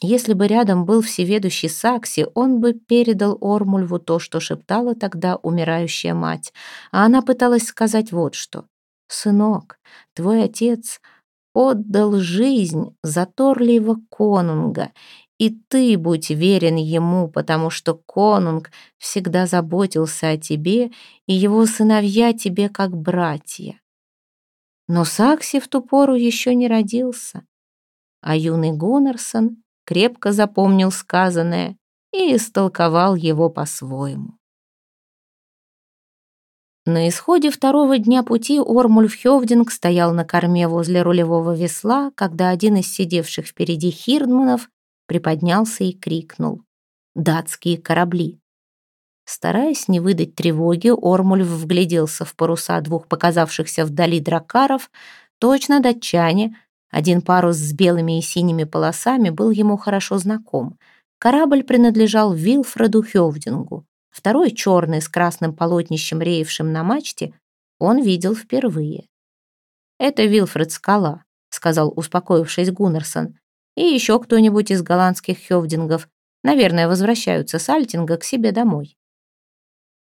Если бы рядом был всеведущий Сакси, он бы передал Ормульву то, что шептала тогда умирающая мать. А она пыталась сказать вот что. «Сынок, твой отец отдал жизнь за Торлиева конунга, и ты будь верен ему, потому что конунг всегда заботился о тебе, и его сыновья тебе как братья». Но Сакси в ту пору еще не родился, а юный Гуннерсон крепко запомнил сказанное и истолковал его по-своему. На исходе второго дня пути Ормульф Хёвдинг стоял на корме возле рулевого весла, когда один из сидевших впереди хирдманов приподнялся и крикнул «Датские корабли!». Стараясь не выдать тревоги, Ормульф вгляделся в паруса двух показавшихся вдали дракаров. Точно датчане, один парус с белыми и синими полосами был ему хорошо знаком. Корабль принадлежал Вилфреду Хёвдингу. Второй, черный, с красным полотнищем, реевшим на мачте, он видел впервые. «Это Вилфред Скала», — сказал, успокоившись Гуннерсон. «И еще кто-нибудь из голландских Хёвдингов. Наверное, возвращаются с Альтинга к себе домой».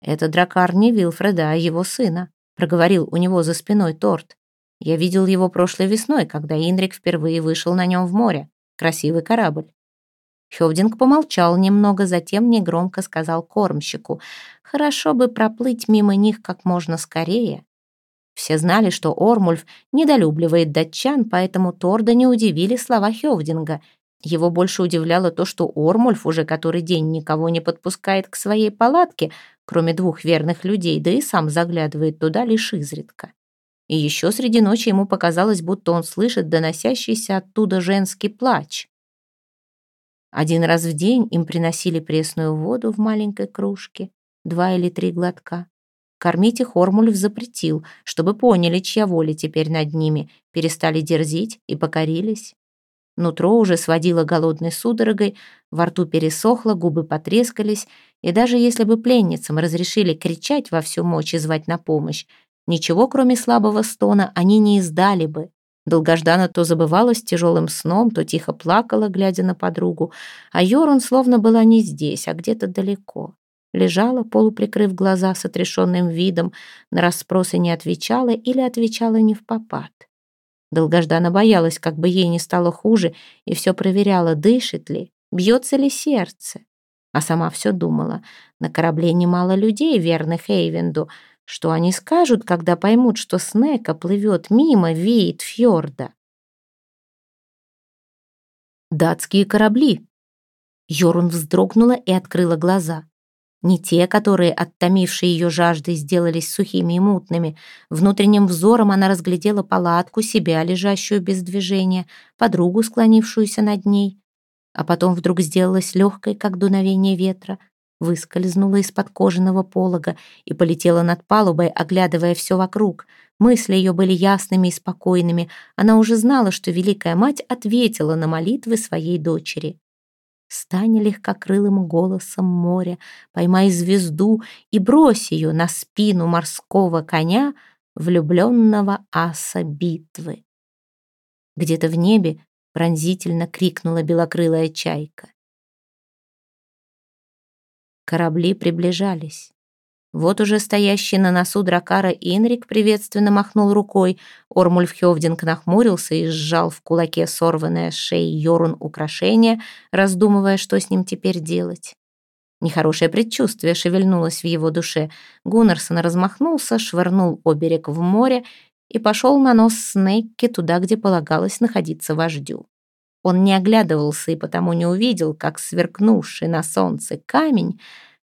«Это дракар не Вилфреда, а его сына», — проговорил у него за спиной торт. Я видел его прошлой весной, когда Инрик впервые вышел на нем в море. Красивый корабль. Хёвдинг помолчал немного, затем негромко сказал кормщику, «Хорошо бы проплыть мимо них как можно скорее». Все знали, что Ормульф недолюбливает датчан, поэтому Торда не удивили слова Хёвдинга. Его больше удивляло то, что Ормульф уже который день никого не подпускает к своей палатке, кроме двух верных людей, да и сам заглядывает туда лишь изредка. И еще среди ночи ему показалось, будто он слышит доносящийся оттуда женский плач. Один раз в день им приносили пресную воду в маленькой кружке, два или три глотка. Кормить их Ормульф запретил, чтобы поняли, чья воля теперь над ними, перестали дерзить и покорились. Нутро уже сводило голодной судорогой, во рту пересохло, губы потрескались, и даже если бы пленницам разрешили кричать во всю мочь и звать на помощь, ничего, кроме слабого стона, они не издали бы. Долгождана то забывалась тяжелым сном, то тихо плакала, глядя на подругу, а Йорун словно была не здесь, а где-то далеко. Лежала, полуприкрыв глаза с отрешенным видом, на расспросы не отвечала или отвечала не в попад. Долгождана боялась, как бы ей не стало хуже, и все проверяла, дышит ли, бьется ли сердце. А сама все думала, на корабле немало людей, верных Эйвенду, что они скажут, когда поймут, что Снека плывет мимо веет фьорда? Датские корабли. Йорун вздрогнула и открыла глаза. Не те, которые, оттомившие ее жаждой, сделались сухими и мутными. Внутренним взором она разглядела палатку, себя, лежащую без движения, подругу, склонившуюся над ней. А потом вдруг сделалась легкой, как дуновение ветра, выскользнула из-под кожаного полога и полетела над палубой, оглядывая все вокруг. Мысли ее были ясными и спокойными. Она уже знала, что Великая Мать ответила на молитвы своей дочери. Стань легкокрылым голосом моря, поймай звезду и брось ее на спину морского коня, влюбленного аса битвы. Где-то в небе пронзительно крикнула белокрылая чайка. Корабли приближались. Вот уже стоящий на носу дракара Инрик приветственно махнул рукой. Ормульф Хёвдинг нахмурился и сжал в кулаке сорванное с шеи Йорун украшение, раздумывая, что с ним теперь делать. Нехорошее предчувствие шевельнулось в его душе. Гуннерсон размахнулся, швырнул оберег в море и пошел на нос Снейки туда, где полагалось находиться вождю. Он не оглядывался и потому не увидел, как сверкнувший на солнце камень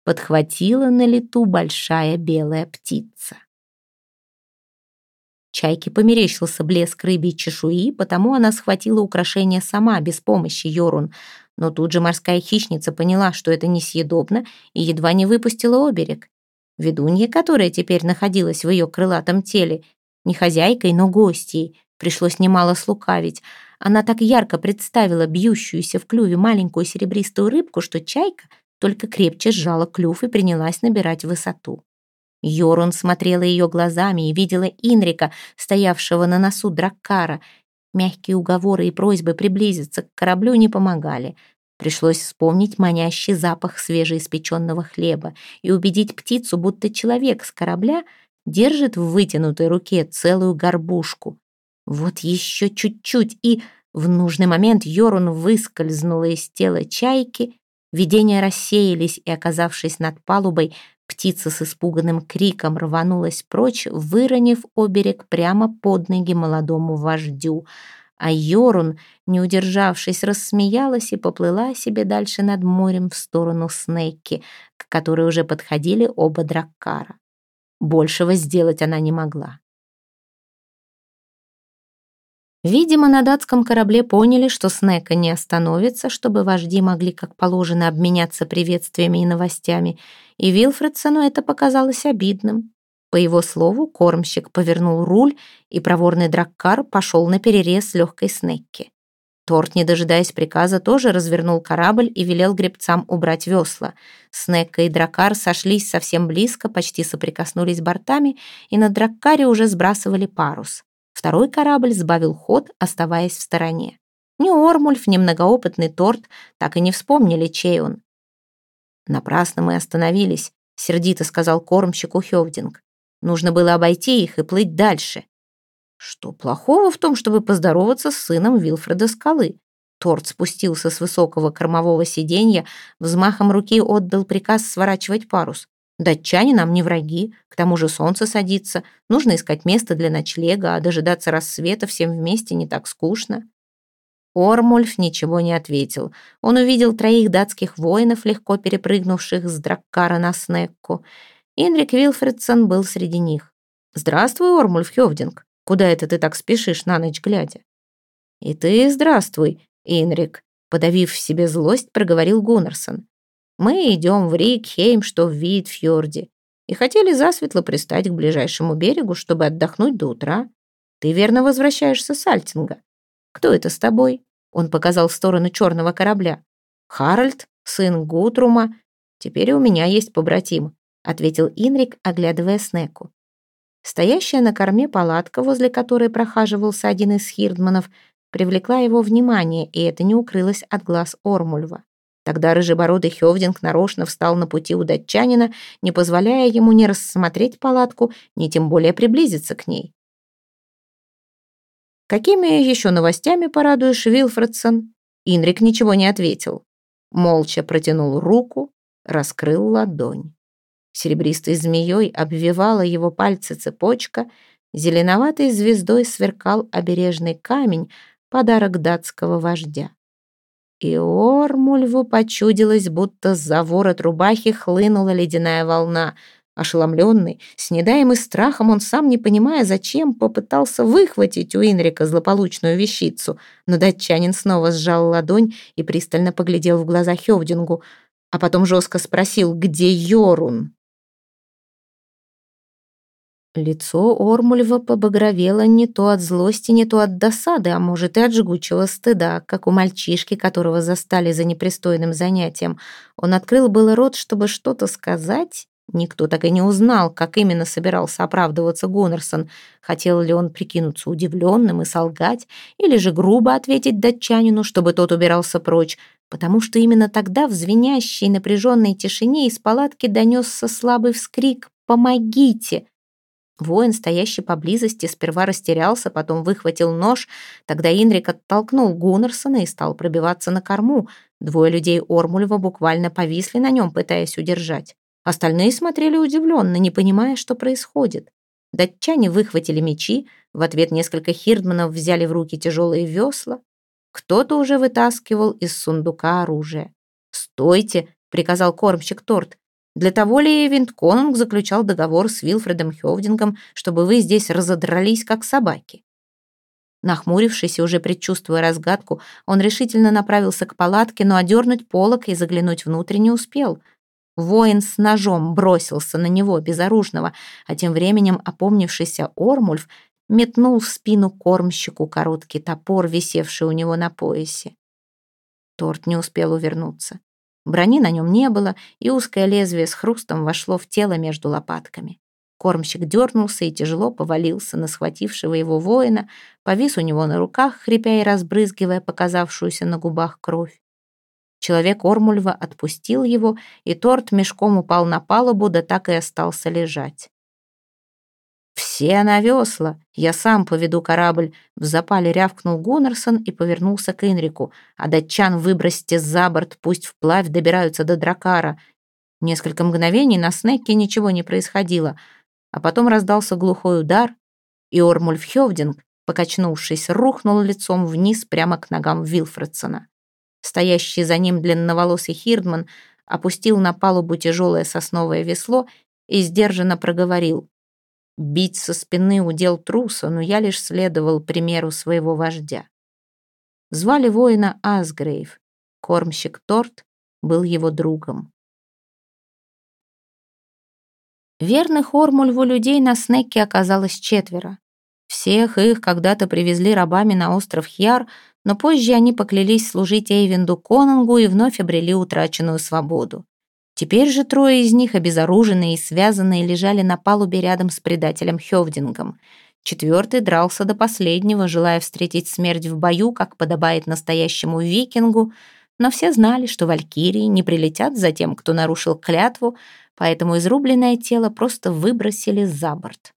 подхватила на лету большая белая птица. Чайке померещился блеск рыбьей чешуи, потому она схватила украшение сама, без помощи Йорун. Но тут же морская хищница поняла, что это несъедобно, и едва не выпустила оберег. Ведунья, которая теперь находилась в ее крылатом теле, не хозяйкой, но гостьей, пришлось немало слукавить. Она так ярко представила бьющуюся в клюве маленькую серебристую рыбку, что чайка только крепче сжала клюв и принялась набирать высоту. Йорун смотрела ее глазами и видела Инрика, стоявшего на носу Драккара. Мягкие уговоры и просьбы приблизиться к кораблю не помогали. Пришлось вспомнить манящий запах свежеиспеченного хлеба и убедить птицу, будто человек с корабля держит в вытянутой руке целую горбушку. Вот еще чуть-чуть, и в нужный момент Йорун выскользнула из тела чайки. Видения рассеялись, и, оказавшись над палубой, птица с испуганным криком рванулась прочь, выронив оберег прямо под ноги молодому вождю. А Йорун, не удержавшись, рассмеялась и поплыла себе дальше над морем в сторону Снейки, к которой уже подходили оба драккара. Большего сделать она не могла. Видимо, на датском корабле поняли, что Снека не остановится, чтобы вожди могли, как положено, обменяться приветствиями и новостями, и Вилфредсону это показалось обидным. По его слову, кормщик повернул руль, и проворный драккар пошел на перерез легкой Снекки. Торт, не дожидаясь приказа, тоже развернул корабль и велел гребцам убрать весла. Снекка и драккар сошлись совсем близко, почти соприкоснулись бортами, и на драккаре уже сбрасывали парус. Второй корабль сбавил ход, оставаясь в стороне. Ни Ормульф, ни многоопытный торт так и не вспомнили, чей он. «Напрасно мы остановились», — сердито сказал кормщику Хёвдинг. «Нужно было обойти их и плыть дальше». Что плохого в том, чтобы поздороваться с сыном Вилфреда Скалы? Торт спустился с высокого кормового сиденья, взмахом руки отдал приказ сворачивать парус. Датчане нам не враги, к тому же солнце садится, нужно искать место для ночлега, а дожидаться рассвета всем вместе не так скучно. Ормульф ничего не ответил. Он увидел троих датских воинов, легко перепрыгнувших с Драккара на Снекку. Инрик Вилфредсон был среди них. «Здравствуй, Ормульф Хёвдинг. Куда это ты так спешишь на ночь глядя?» «И ты здравствуй, Инрик», — подавив в себе злость, проговорил Гуннерсон. Мы идем в Рикхейм, что в Витфьорде, и хотели засветло пристать к ближайшему берегу, чтобы отдохнуть до утра. Ты верно возвращаешься с Альтинга. Кто это с тобой? Он показал в сторону черного корабля. «Харальд, сын Гутрума. Теперь у меня есть побратим», — ответил Инрик, оглядывая Снеку. Стоящая на корме палатка, возле которой прохаживался один из хирдманов, привлекла его внимание, и это не укрылось от глаз Ормульва. Тогда рыжебородый Хёвдинг нарочно встал на пути у датчанина, не позволяя ему ни рассмотреть палатку, ни тем более приблизиться к ней. «Какими еще новостями порадуешь, Вилфредсон?» Инрик ничего не ответил. Молча протянул руку, раскрыл ладонь. Серебристой змеей обвивала его пальцы цепочка, зеленоватой звездой сверкал обережный камень, подарок датского вождя. И Ормульву почудилось, будто за ворот рубахи хлынула ледяная волна. Ошеломленный, с недаемым страхом, он сам, не понимая, зачем, попытался выхватить у Инрика злополучную вещицу, но датчанин снова сжал ладонь и пристально поглядел в глаза Хевдингу, а потом жестко спросил, где Йорун. Лицо Ормульва побагровело не то от злости, не то от досады, а может и от жгучего стыда, как у мальчишки, которого застали за непристойным занятием. Он открыл было рот, чтобы что-то сказать. Никто так и не узнал, как именно собирался оправдываться Гуннерсон. Хотел ли он прикинуться удивленным и солгать, или же грубо ответить датчанину, чтобы тот убирался прочь, потому что именно тогда в звенящей напряженной тишине из палатки донесся слабый вскрик «Помогите!» Воин, стоящий поблизости, сперва растерялся, потом выхватил нож. Тогда Инрик оттолкнул Гуннерсона и стал пробиваться на корму. Двое людей Ормульва буквально повисли на нем, пытаясь удержать. Остальные смотрели удивленно, не понимая, что происходит. Датчане выхватили мечи, в ответ несколько хирдманов взяли в руки тяжелые весла. Кто-то уже вытаскивал из сундука оружие. «Стойте!» — приказал кормщик Торт. Для того ли Эвент Конунг заключал договор с Вилфредом Хёвдингом, чтобы вы здесь разодрались, как собаки? Нахмурившись и уже предчувствуя разгадку, он решительно направился к палатке, но одернуть полок и заглянуть внутрь не успел. Воин с ножом бросился на него, безоружного, а тем временем опомнившийся Ормульф метнул в спину кормщику короткий топор, висевший у него на поясе. Торт не успел увернуться. Брони на нем не было, и узкое лезвие с хрустом вошло в тело между лопатками. Кормщик дернулся и тяжело повалился на схватившего его воина, повис у него на руках, хрипя и разбрызгивая показавшуюся на губах кровь. Человек Ормульва отпустил его, и торт мешком упал на палубу, да так и остался лежать. «Все на весла! Я сам поведу корабль!» В запале рявкнул Гуннерсон и повернулся к Инрику. «А датчан выбросьте за борт, пусть вплавь добираются до Дракара». Несколько мгновений на снеке ничего не происходило, а потом раздался глухой удар, и Ормульф Хёвдинг, покачнувшись, рухнул лицом вниз прямо к ногам Вилфредсона. Стоящий за ним длинноволосый Хирдман опустил на палубу тяжелое сосновое весло и сдержанно проговорил. Бить со спины удел труса, но я лишь следовал примеру своего вождя. Звали воина Асгрейв. Кормщик Торт был его другом. Верных Ормульву людей на Снекке оказалось четверо. Всех их когда-то привезли рабами на остров Хьяр, но позже они поклялись служить Эйвенду Конунгу и вновь обрели утраченную свободу. Теперь же трое из них, обезоруженные и связанные, лежали на палубе рядом с предателем Хёвдингом. Четвертый дрался до последнего, желая встретить смерть в бою, как подобает настоящему викингу, но все знали, что валькирии не прилетят за тем, кто нарушил клятву, поэтому изрубленное тело просто выбросили за борт.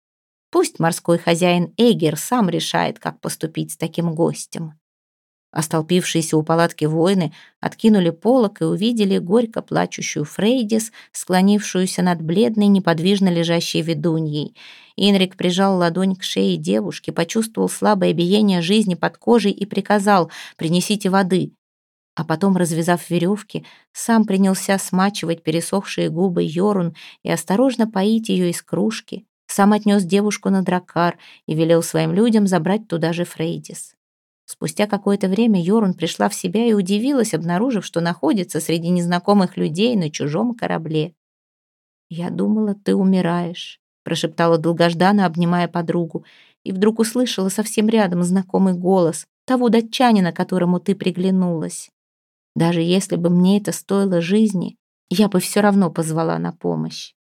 Пусть морской хозяин Эгер сам решает, как поступить с таким гостем. Остолпившиеся у палатки воины откинули полок и увидели горько плачущую Фрейдис, склонившуюся над бледной, неподвижно лежащей ведуньей. Инрик прижал ладонь к шее девушки, почувствовал слабое биение жизни под кожей и приказал «принесите воды». А потом, развязав веревки, сам принялся смачивать пересохшие губы Йорун и осторожно поить ее из кружки. Сам отнес девушку на дракар и велел своим людям забрать туда же Фрейдис. Спустя какое-то время Йорун пришла в себя и удивилась, обнаружив, что находится среди незнакомых людей на чужом корабле. «Я думала, ты умираешь», — прошептала долгожданно, обнимая подругу, и вдруг услышала совсем рядом знакомый голос. того датчанина, которому ты приглянулась. Даже если бы мне это стоило жизни, я бы все равно позвала на помощь.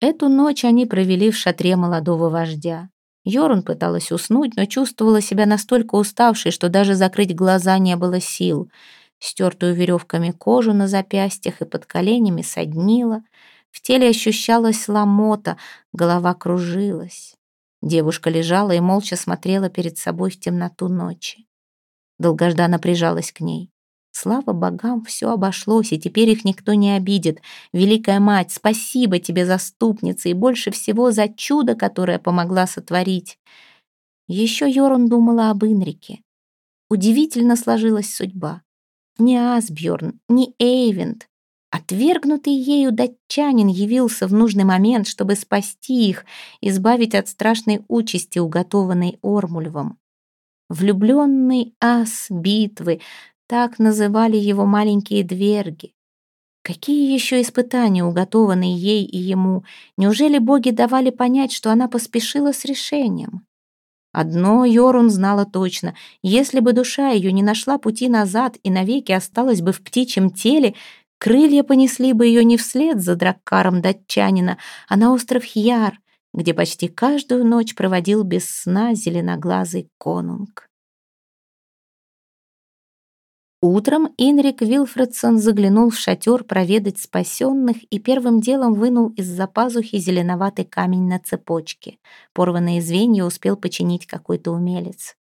Эту ночь они провели в шатре молодого вождя. Йорун пыталась уснуть, но чувствовала себя настолько уставшей, что даже закрыть глаза не было сил. Стертую веревками кожу на запястьях и под коленями соднила. В теле ощущалась ломота, голова кружилась. Девушка лежала и молча смотрела перед собой в темноту ночи. Долгожданно прижалась к ней. Слава богам, все обошлось, и теперь их никто не обидит. Великая мать, спасибо тебе, заступница, и больше всего за чудо, которое помогла сотворить. Еще Йорун думала об Инрике. Удивительно сложилась судьба. Ни Асбjörn, ни Эйвент. Отвергнутый ею датчанин явился в нужный момент, чтобы спасти их, избавить от страшной участи, уготованной Ормульвом. Влюбленный ас битвы, так называли его маленькие дверги. Какие еще испытания уготованы ей и ему? Неужели боги давали понять, что она поспешила с решением? Одно Йорун знала точно. Если бы душа ее не нашла пути назад и навеки осталась бы в птичьем теле, крылья понесли бы ее не вслед за драккаром датчанина, а на остров Хьяр, где почти каждую ночь проводил без сна зеленоглазый конунг. Утром Инрик Вилфредсон заглянул в шатер проведать спасенных и первым делом вынул из-за пазухи зеленоватый камень на цепочке. Порванные звенья успел починить какой-то умелец.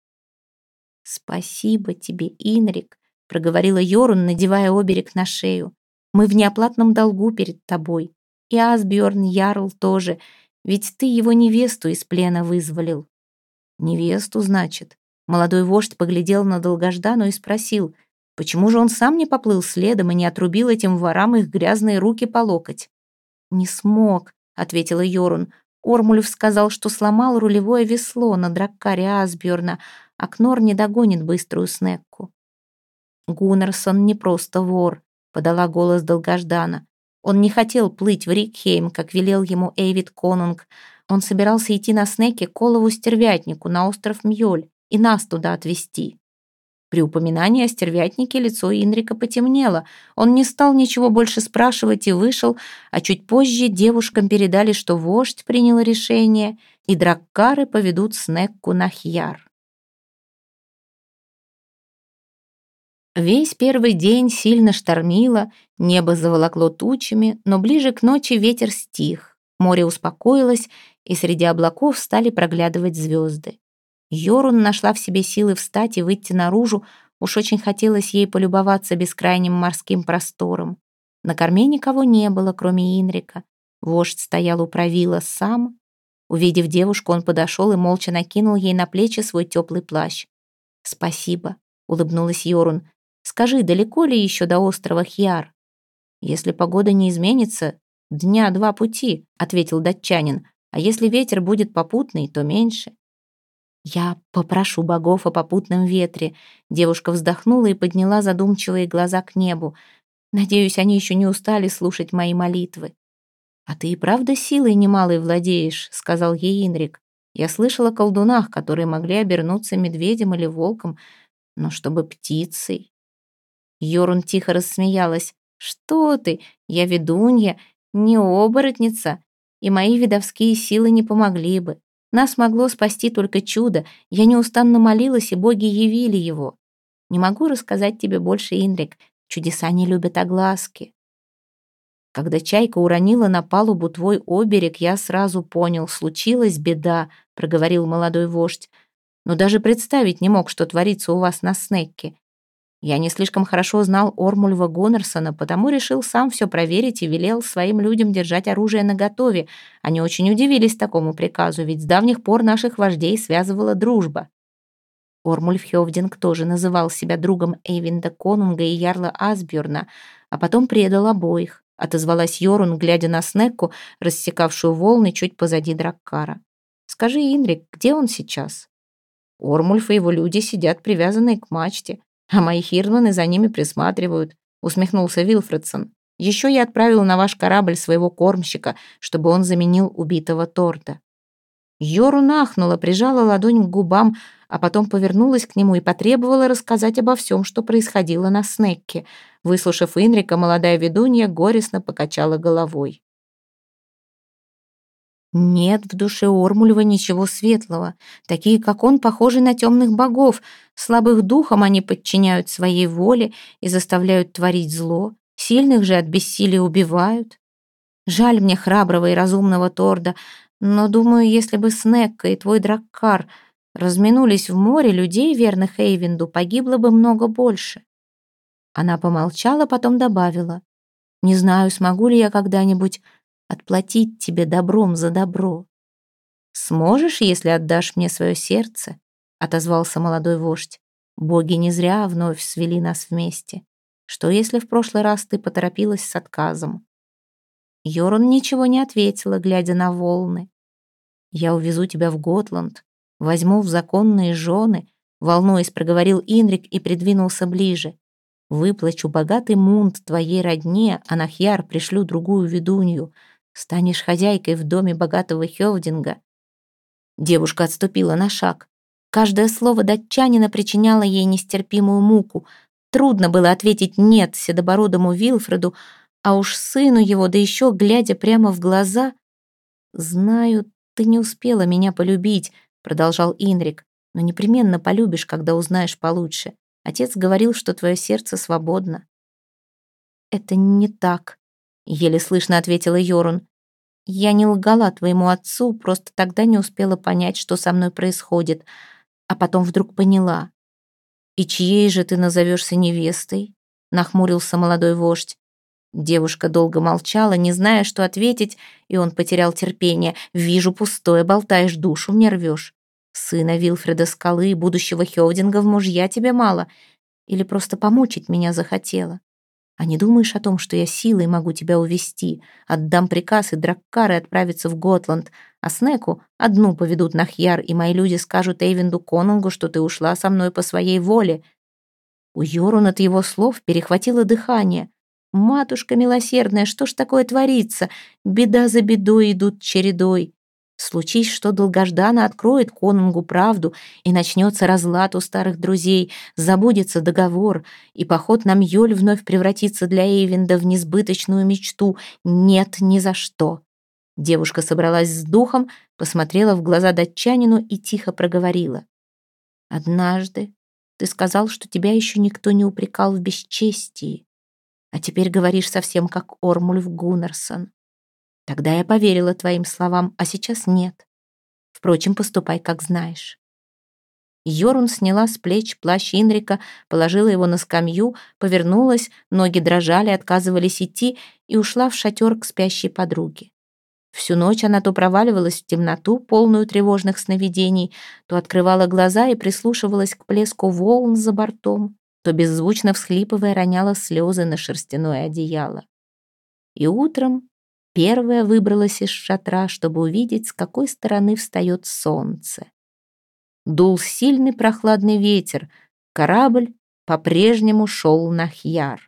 «Спасибо тебе, Инрик», — проговорила Йорун, надевая оберег на шею. «Мы в неоплатном долгу перед тобой. И Асбjörn Ярл тоже, ведь ты его невесту из плена вызволил». «Невесту, значит?» Молодой вождь поглядел на долгождану и спросил — Почему же он сам не поплыл следом и не отрубил этим ворам их грязные руки по локоть? «Не смог», — ответила Йорун. Ормулев сказал, что сломал рулевое весло на драккаре Асбjörна, а Кнор не догонит быструю снекку. Гуннерсон не просто вор, подала голос долгождана. Он не хотел плыть в Рикхейм, как велел ему Эйвид Конунг. Он собирался идти на снеке к Колову стервятнику на остров Мьёль и нас туда отвезти. При упоминании о стервятнике лицо Инрика потемнело. Он не стал ничего больше спрашивать и вышел, а чуть позже девушкам передали, что вождь принял решение, и драккары поведут Снекку на Хьяр. Весь первый день сильно штормило, небо заволокло тучами, но ближе к ночи ветер стих, море успокоилось, и среди облаков стали проглядывать звезды. Йорун нашла в себе силы встать и выйти наружу, уж очень хотелось ей полюбоваться бескрайним морским простором. На корме никого не было, кроме Инрика. Вождь стоял у правила сам. Увидев девушку, он подошел и молча накинул ей на плечи свой теплый плащ. «Спасибо», — улыбнулась Йорун. «Скажи, далеко ли еще до острова Хьяр?» «Если погода не изменится, дня два пути», — ответил датчанин. «А если ветер будет попутный, то меньше». «Я попрошу богов о попутном ветре». Девушка вздохнула и подняла задумчивые глаза к небу. «Надеюсь, они еще не устали слушать мои молитвы». «А ты и правда силой немалой владеешь», — сказал ей Инрик. «Я слышал о колдунах, которые могли обернуться медведем или волком, но чтобы птицей». Йорун тихо рассмеялась. «Что ты? Я ведунья, не оборотница, и мои видовские силы не помогли бы. Нас могло спасти только чудо. Я неустанно молилась, и боги явили его. Не могу рассказать тебе больше, Инрик. Чудеса не любят огласки. Когда чайка уронила на палубу твой оберег, я сразу понял, случилась беда, проговорил молодой вождь. Но даже представить не мог, что творится у вас на снекке. Я не слишком хорошо знал Ормульва Гоннерсона, потому решил сам все проверить и велел своим людям держать оружие наготове. Они очень удивились такому приказу, ведь с давних пор наших вождей связывала дружба. Ормульф Хёвдинг тоже называл себя другом Эйвинда Конунга и Ярла Асбjörна, а потом предал обоих. Отозвалась Йорун, глядя на Снекку, рассекавшую волны чуть позади Драккара. «Скажи, Инрик, где он сейчас?» Ормульф и его люди сидят привязанные к мачте а мои хирманы за ними присматривают», — усмехнулся Вилфредсон. «Еще я отправил на ваш корабль своего кормщика, чтобы он заменил убитого торта». Йору нахнула, прижала ладонь к губам, а потом повернулась к нему и потребовала рассказать обо всем, что происходило на снекке. Выслушав Инрика, молодая ведунья горестно покачала головой. Нет в душе Ормулева ничего светлого. Такие, как он, похожи на темных богов. Слабых духом они подчиняют своей воле и заставляют творить зло. Сильных же от бессилия убивают. Жаль мне храброго и разумного Торда, но, думаю, если бы Снекка и твой Драккар разминулись в море, людей, верных Эйвинду, погибло бы много больше. Она помолчала, потом добавила. «Не знаю, смогу ли я когда-нибудь отплатить тебе добром за добро. «Сможешь, если отдашь мне свое сердце?» — отозвался молодой вождь. «Боги не зря вновь свели нас вместе. Что, если в прошлый раз ты поторопилась с отказом?» Йорун ничего не ответила, глядя на волны. «Я увезу тебя в Готланд, возьму в законные жены», волнуясь, проговорил Инрик и придвинулся ближе. «Выплачу богатый мунт твоей родне, а Нахьяр пришлю другую ведунью. Станешь хозяйкой в доме богатого Хевдинга». Девушка отступила на шаг. Каждое слово датчанина причиняло ей нестерпимую муку. Трудно было ответить «нет» седобородому Вилфреду, а уж сыну его, да еще глядя прямо в глаза. «Знаю, ты не успела меня полюбить», — продолжал Инрик, «но непременно полюбишь, когда узнаешь получше. Отец говорил, что твое сердце свободно». «Это не так», — еле слышно ответила Йорун. Я не лгала твоему отцу, просто тогда не успела понять, что со мной происходит, а потом вдруг поняла. «И чьей же ты назовешься невестой?» — нахмурился молодой вождь. Девушка долго молчала, не зная, что ответить, и он потерял терпение. «Вижу пустое, болтаешь, душу мне рвешь. Сына Вилфреда Скалы, будущего Хёвдинга в мужья тебе мало. Или просто помучить меня захотела. А не думаешь о том, что я силой могу тебя увести? Отдам приказ, и драккары отправятся в Готланд, а Снеку одну поведут на Хьяр, и мои люди скажут Эйвенду Конунгу, что ты ушла со мной по своей воле». У Йорун от его слов перехватило дыхание. «Матушка милосердная, что ж такое творится? Беда за бедой идут чередой. Случись, что долгожданно откроет конунгу правду, и начнется разлад у старых друзей, забудется договор, и поход на Мьёль вновь превратится для Эйвинда в несбыточную мечту. Нет, ни за что. Девушка собралась с духом, посмотрела в глаза датчанину и тихо проговорила. «Однажды ты сказал, что тебя еще никто не упрекал в бесчестии, а теперь говоришь совсем как Ормульф Гуннерсон. Тогда я поверила твоим словам, а сейчас нет. Впрочем, поступай, как знаешь». Йорун сняла с плеч плащ Инрика, положила его на скамью, повернулась, ноги дрожали, отказывались идти и ушла в шатер к спящей подруге. Всю ночь она то проваливалась в темноту, полную тревожных сновидений, то открывала глаза и прислушивалась к плеску волн за бортом, то беззвучно всхлипывая роняла слезы на шерстяное одеяло. И утром Первая выбралась из шатра, чтобы увидеть, с какой стороны встает солнце. Дул сильный прохладный ветер, корабль по-прежнему шел на Хьяр.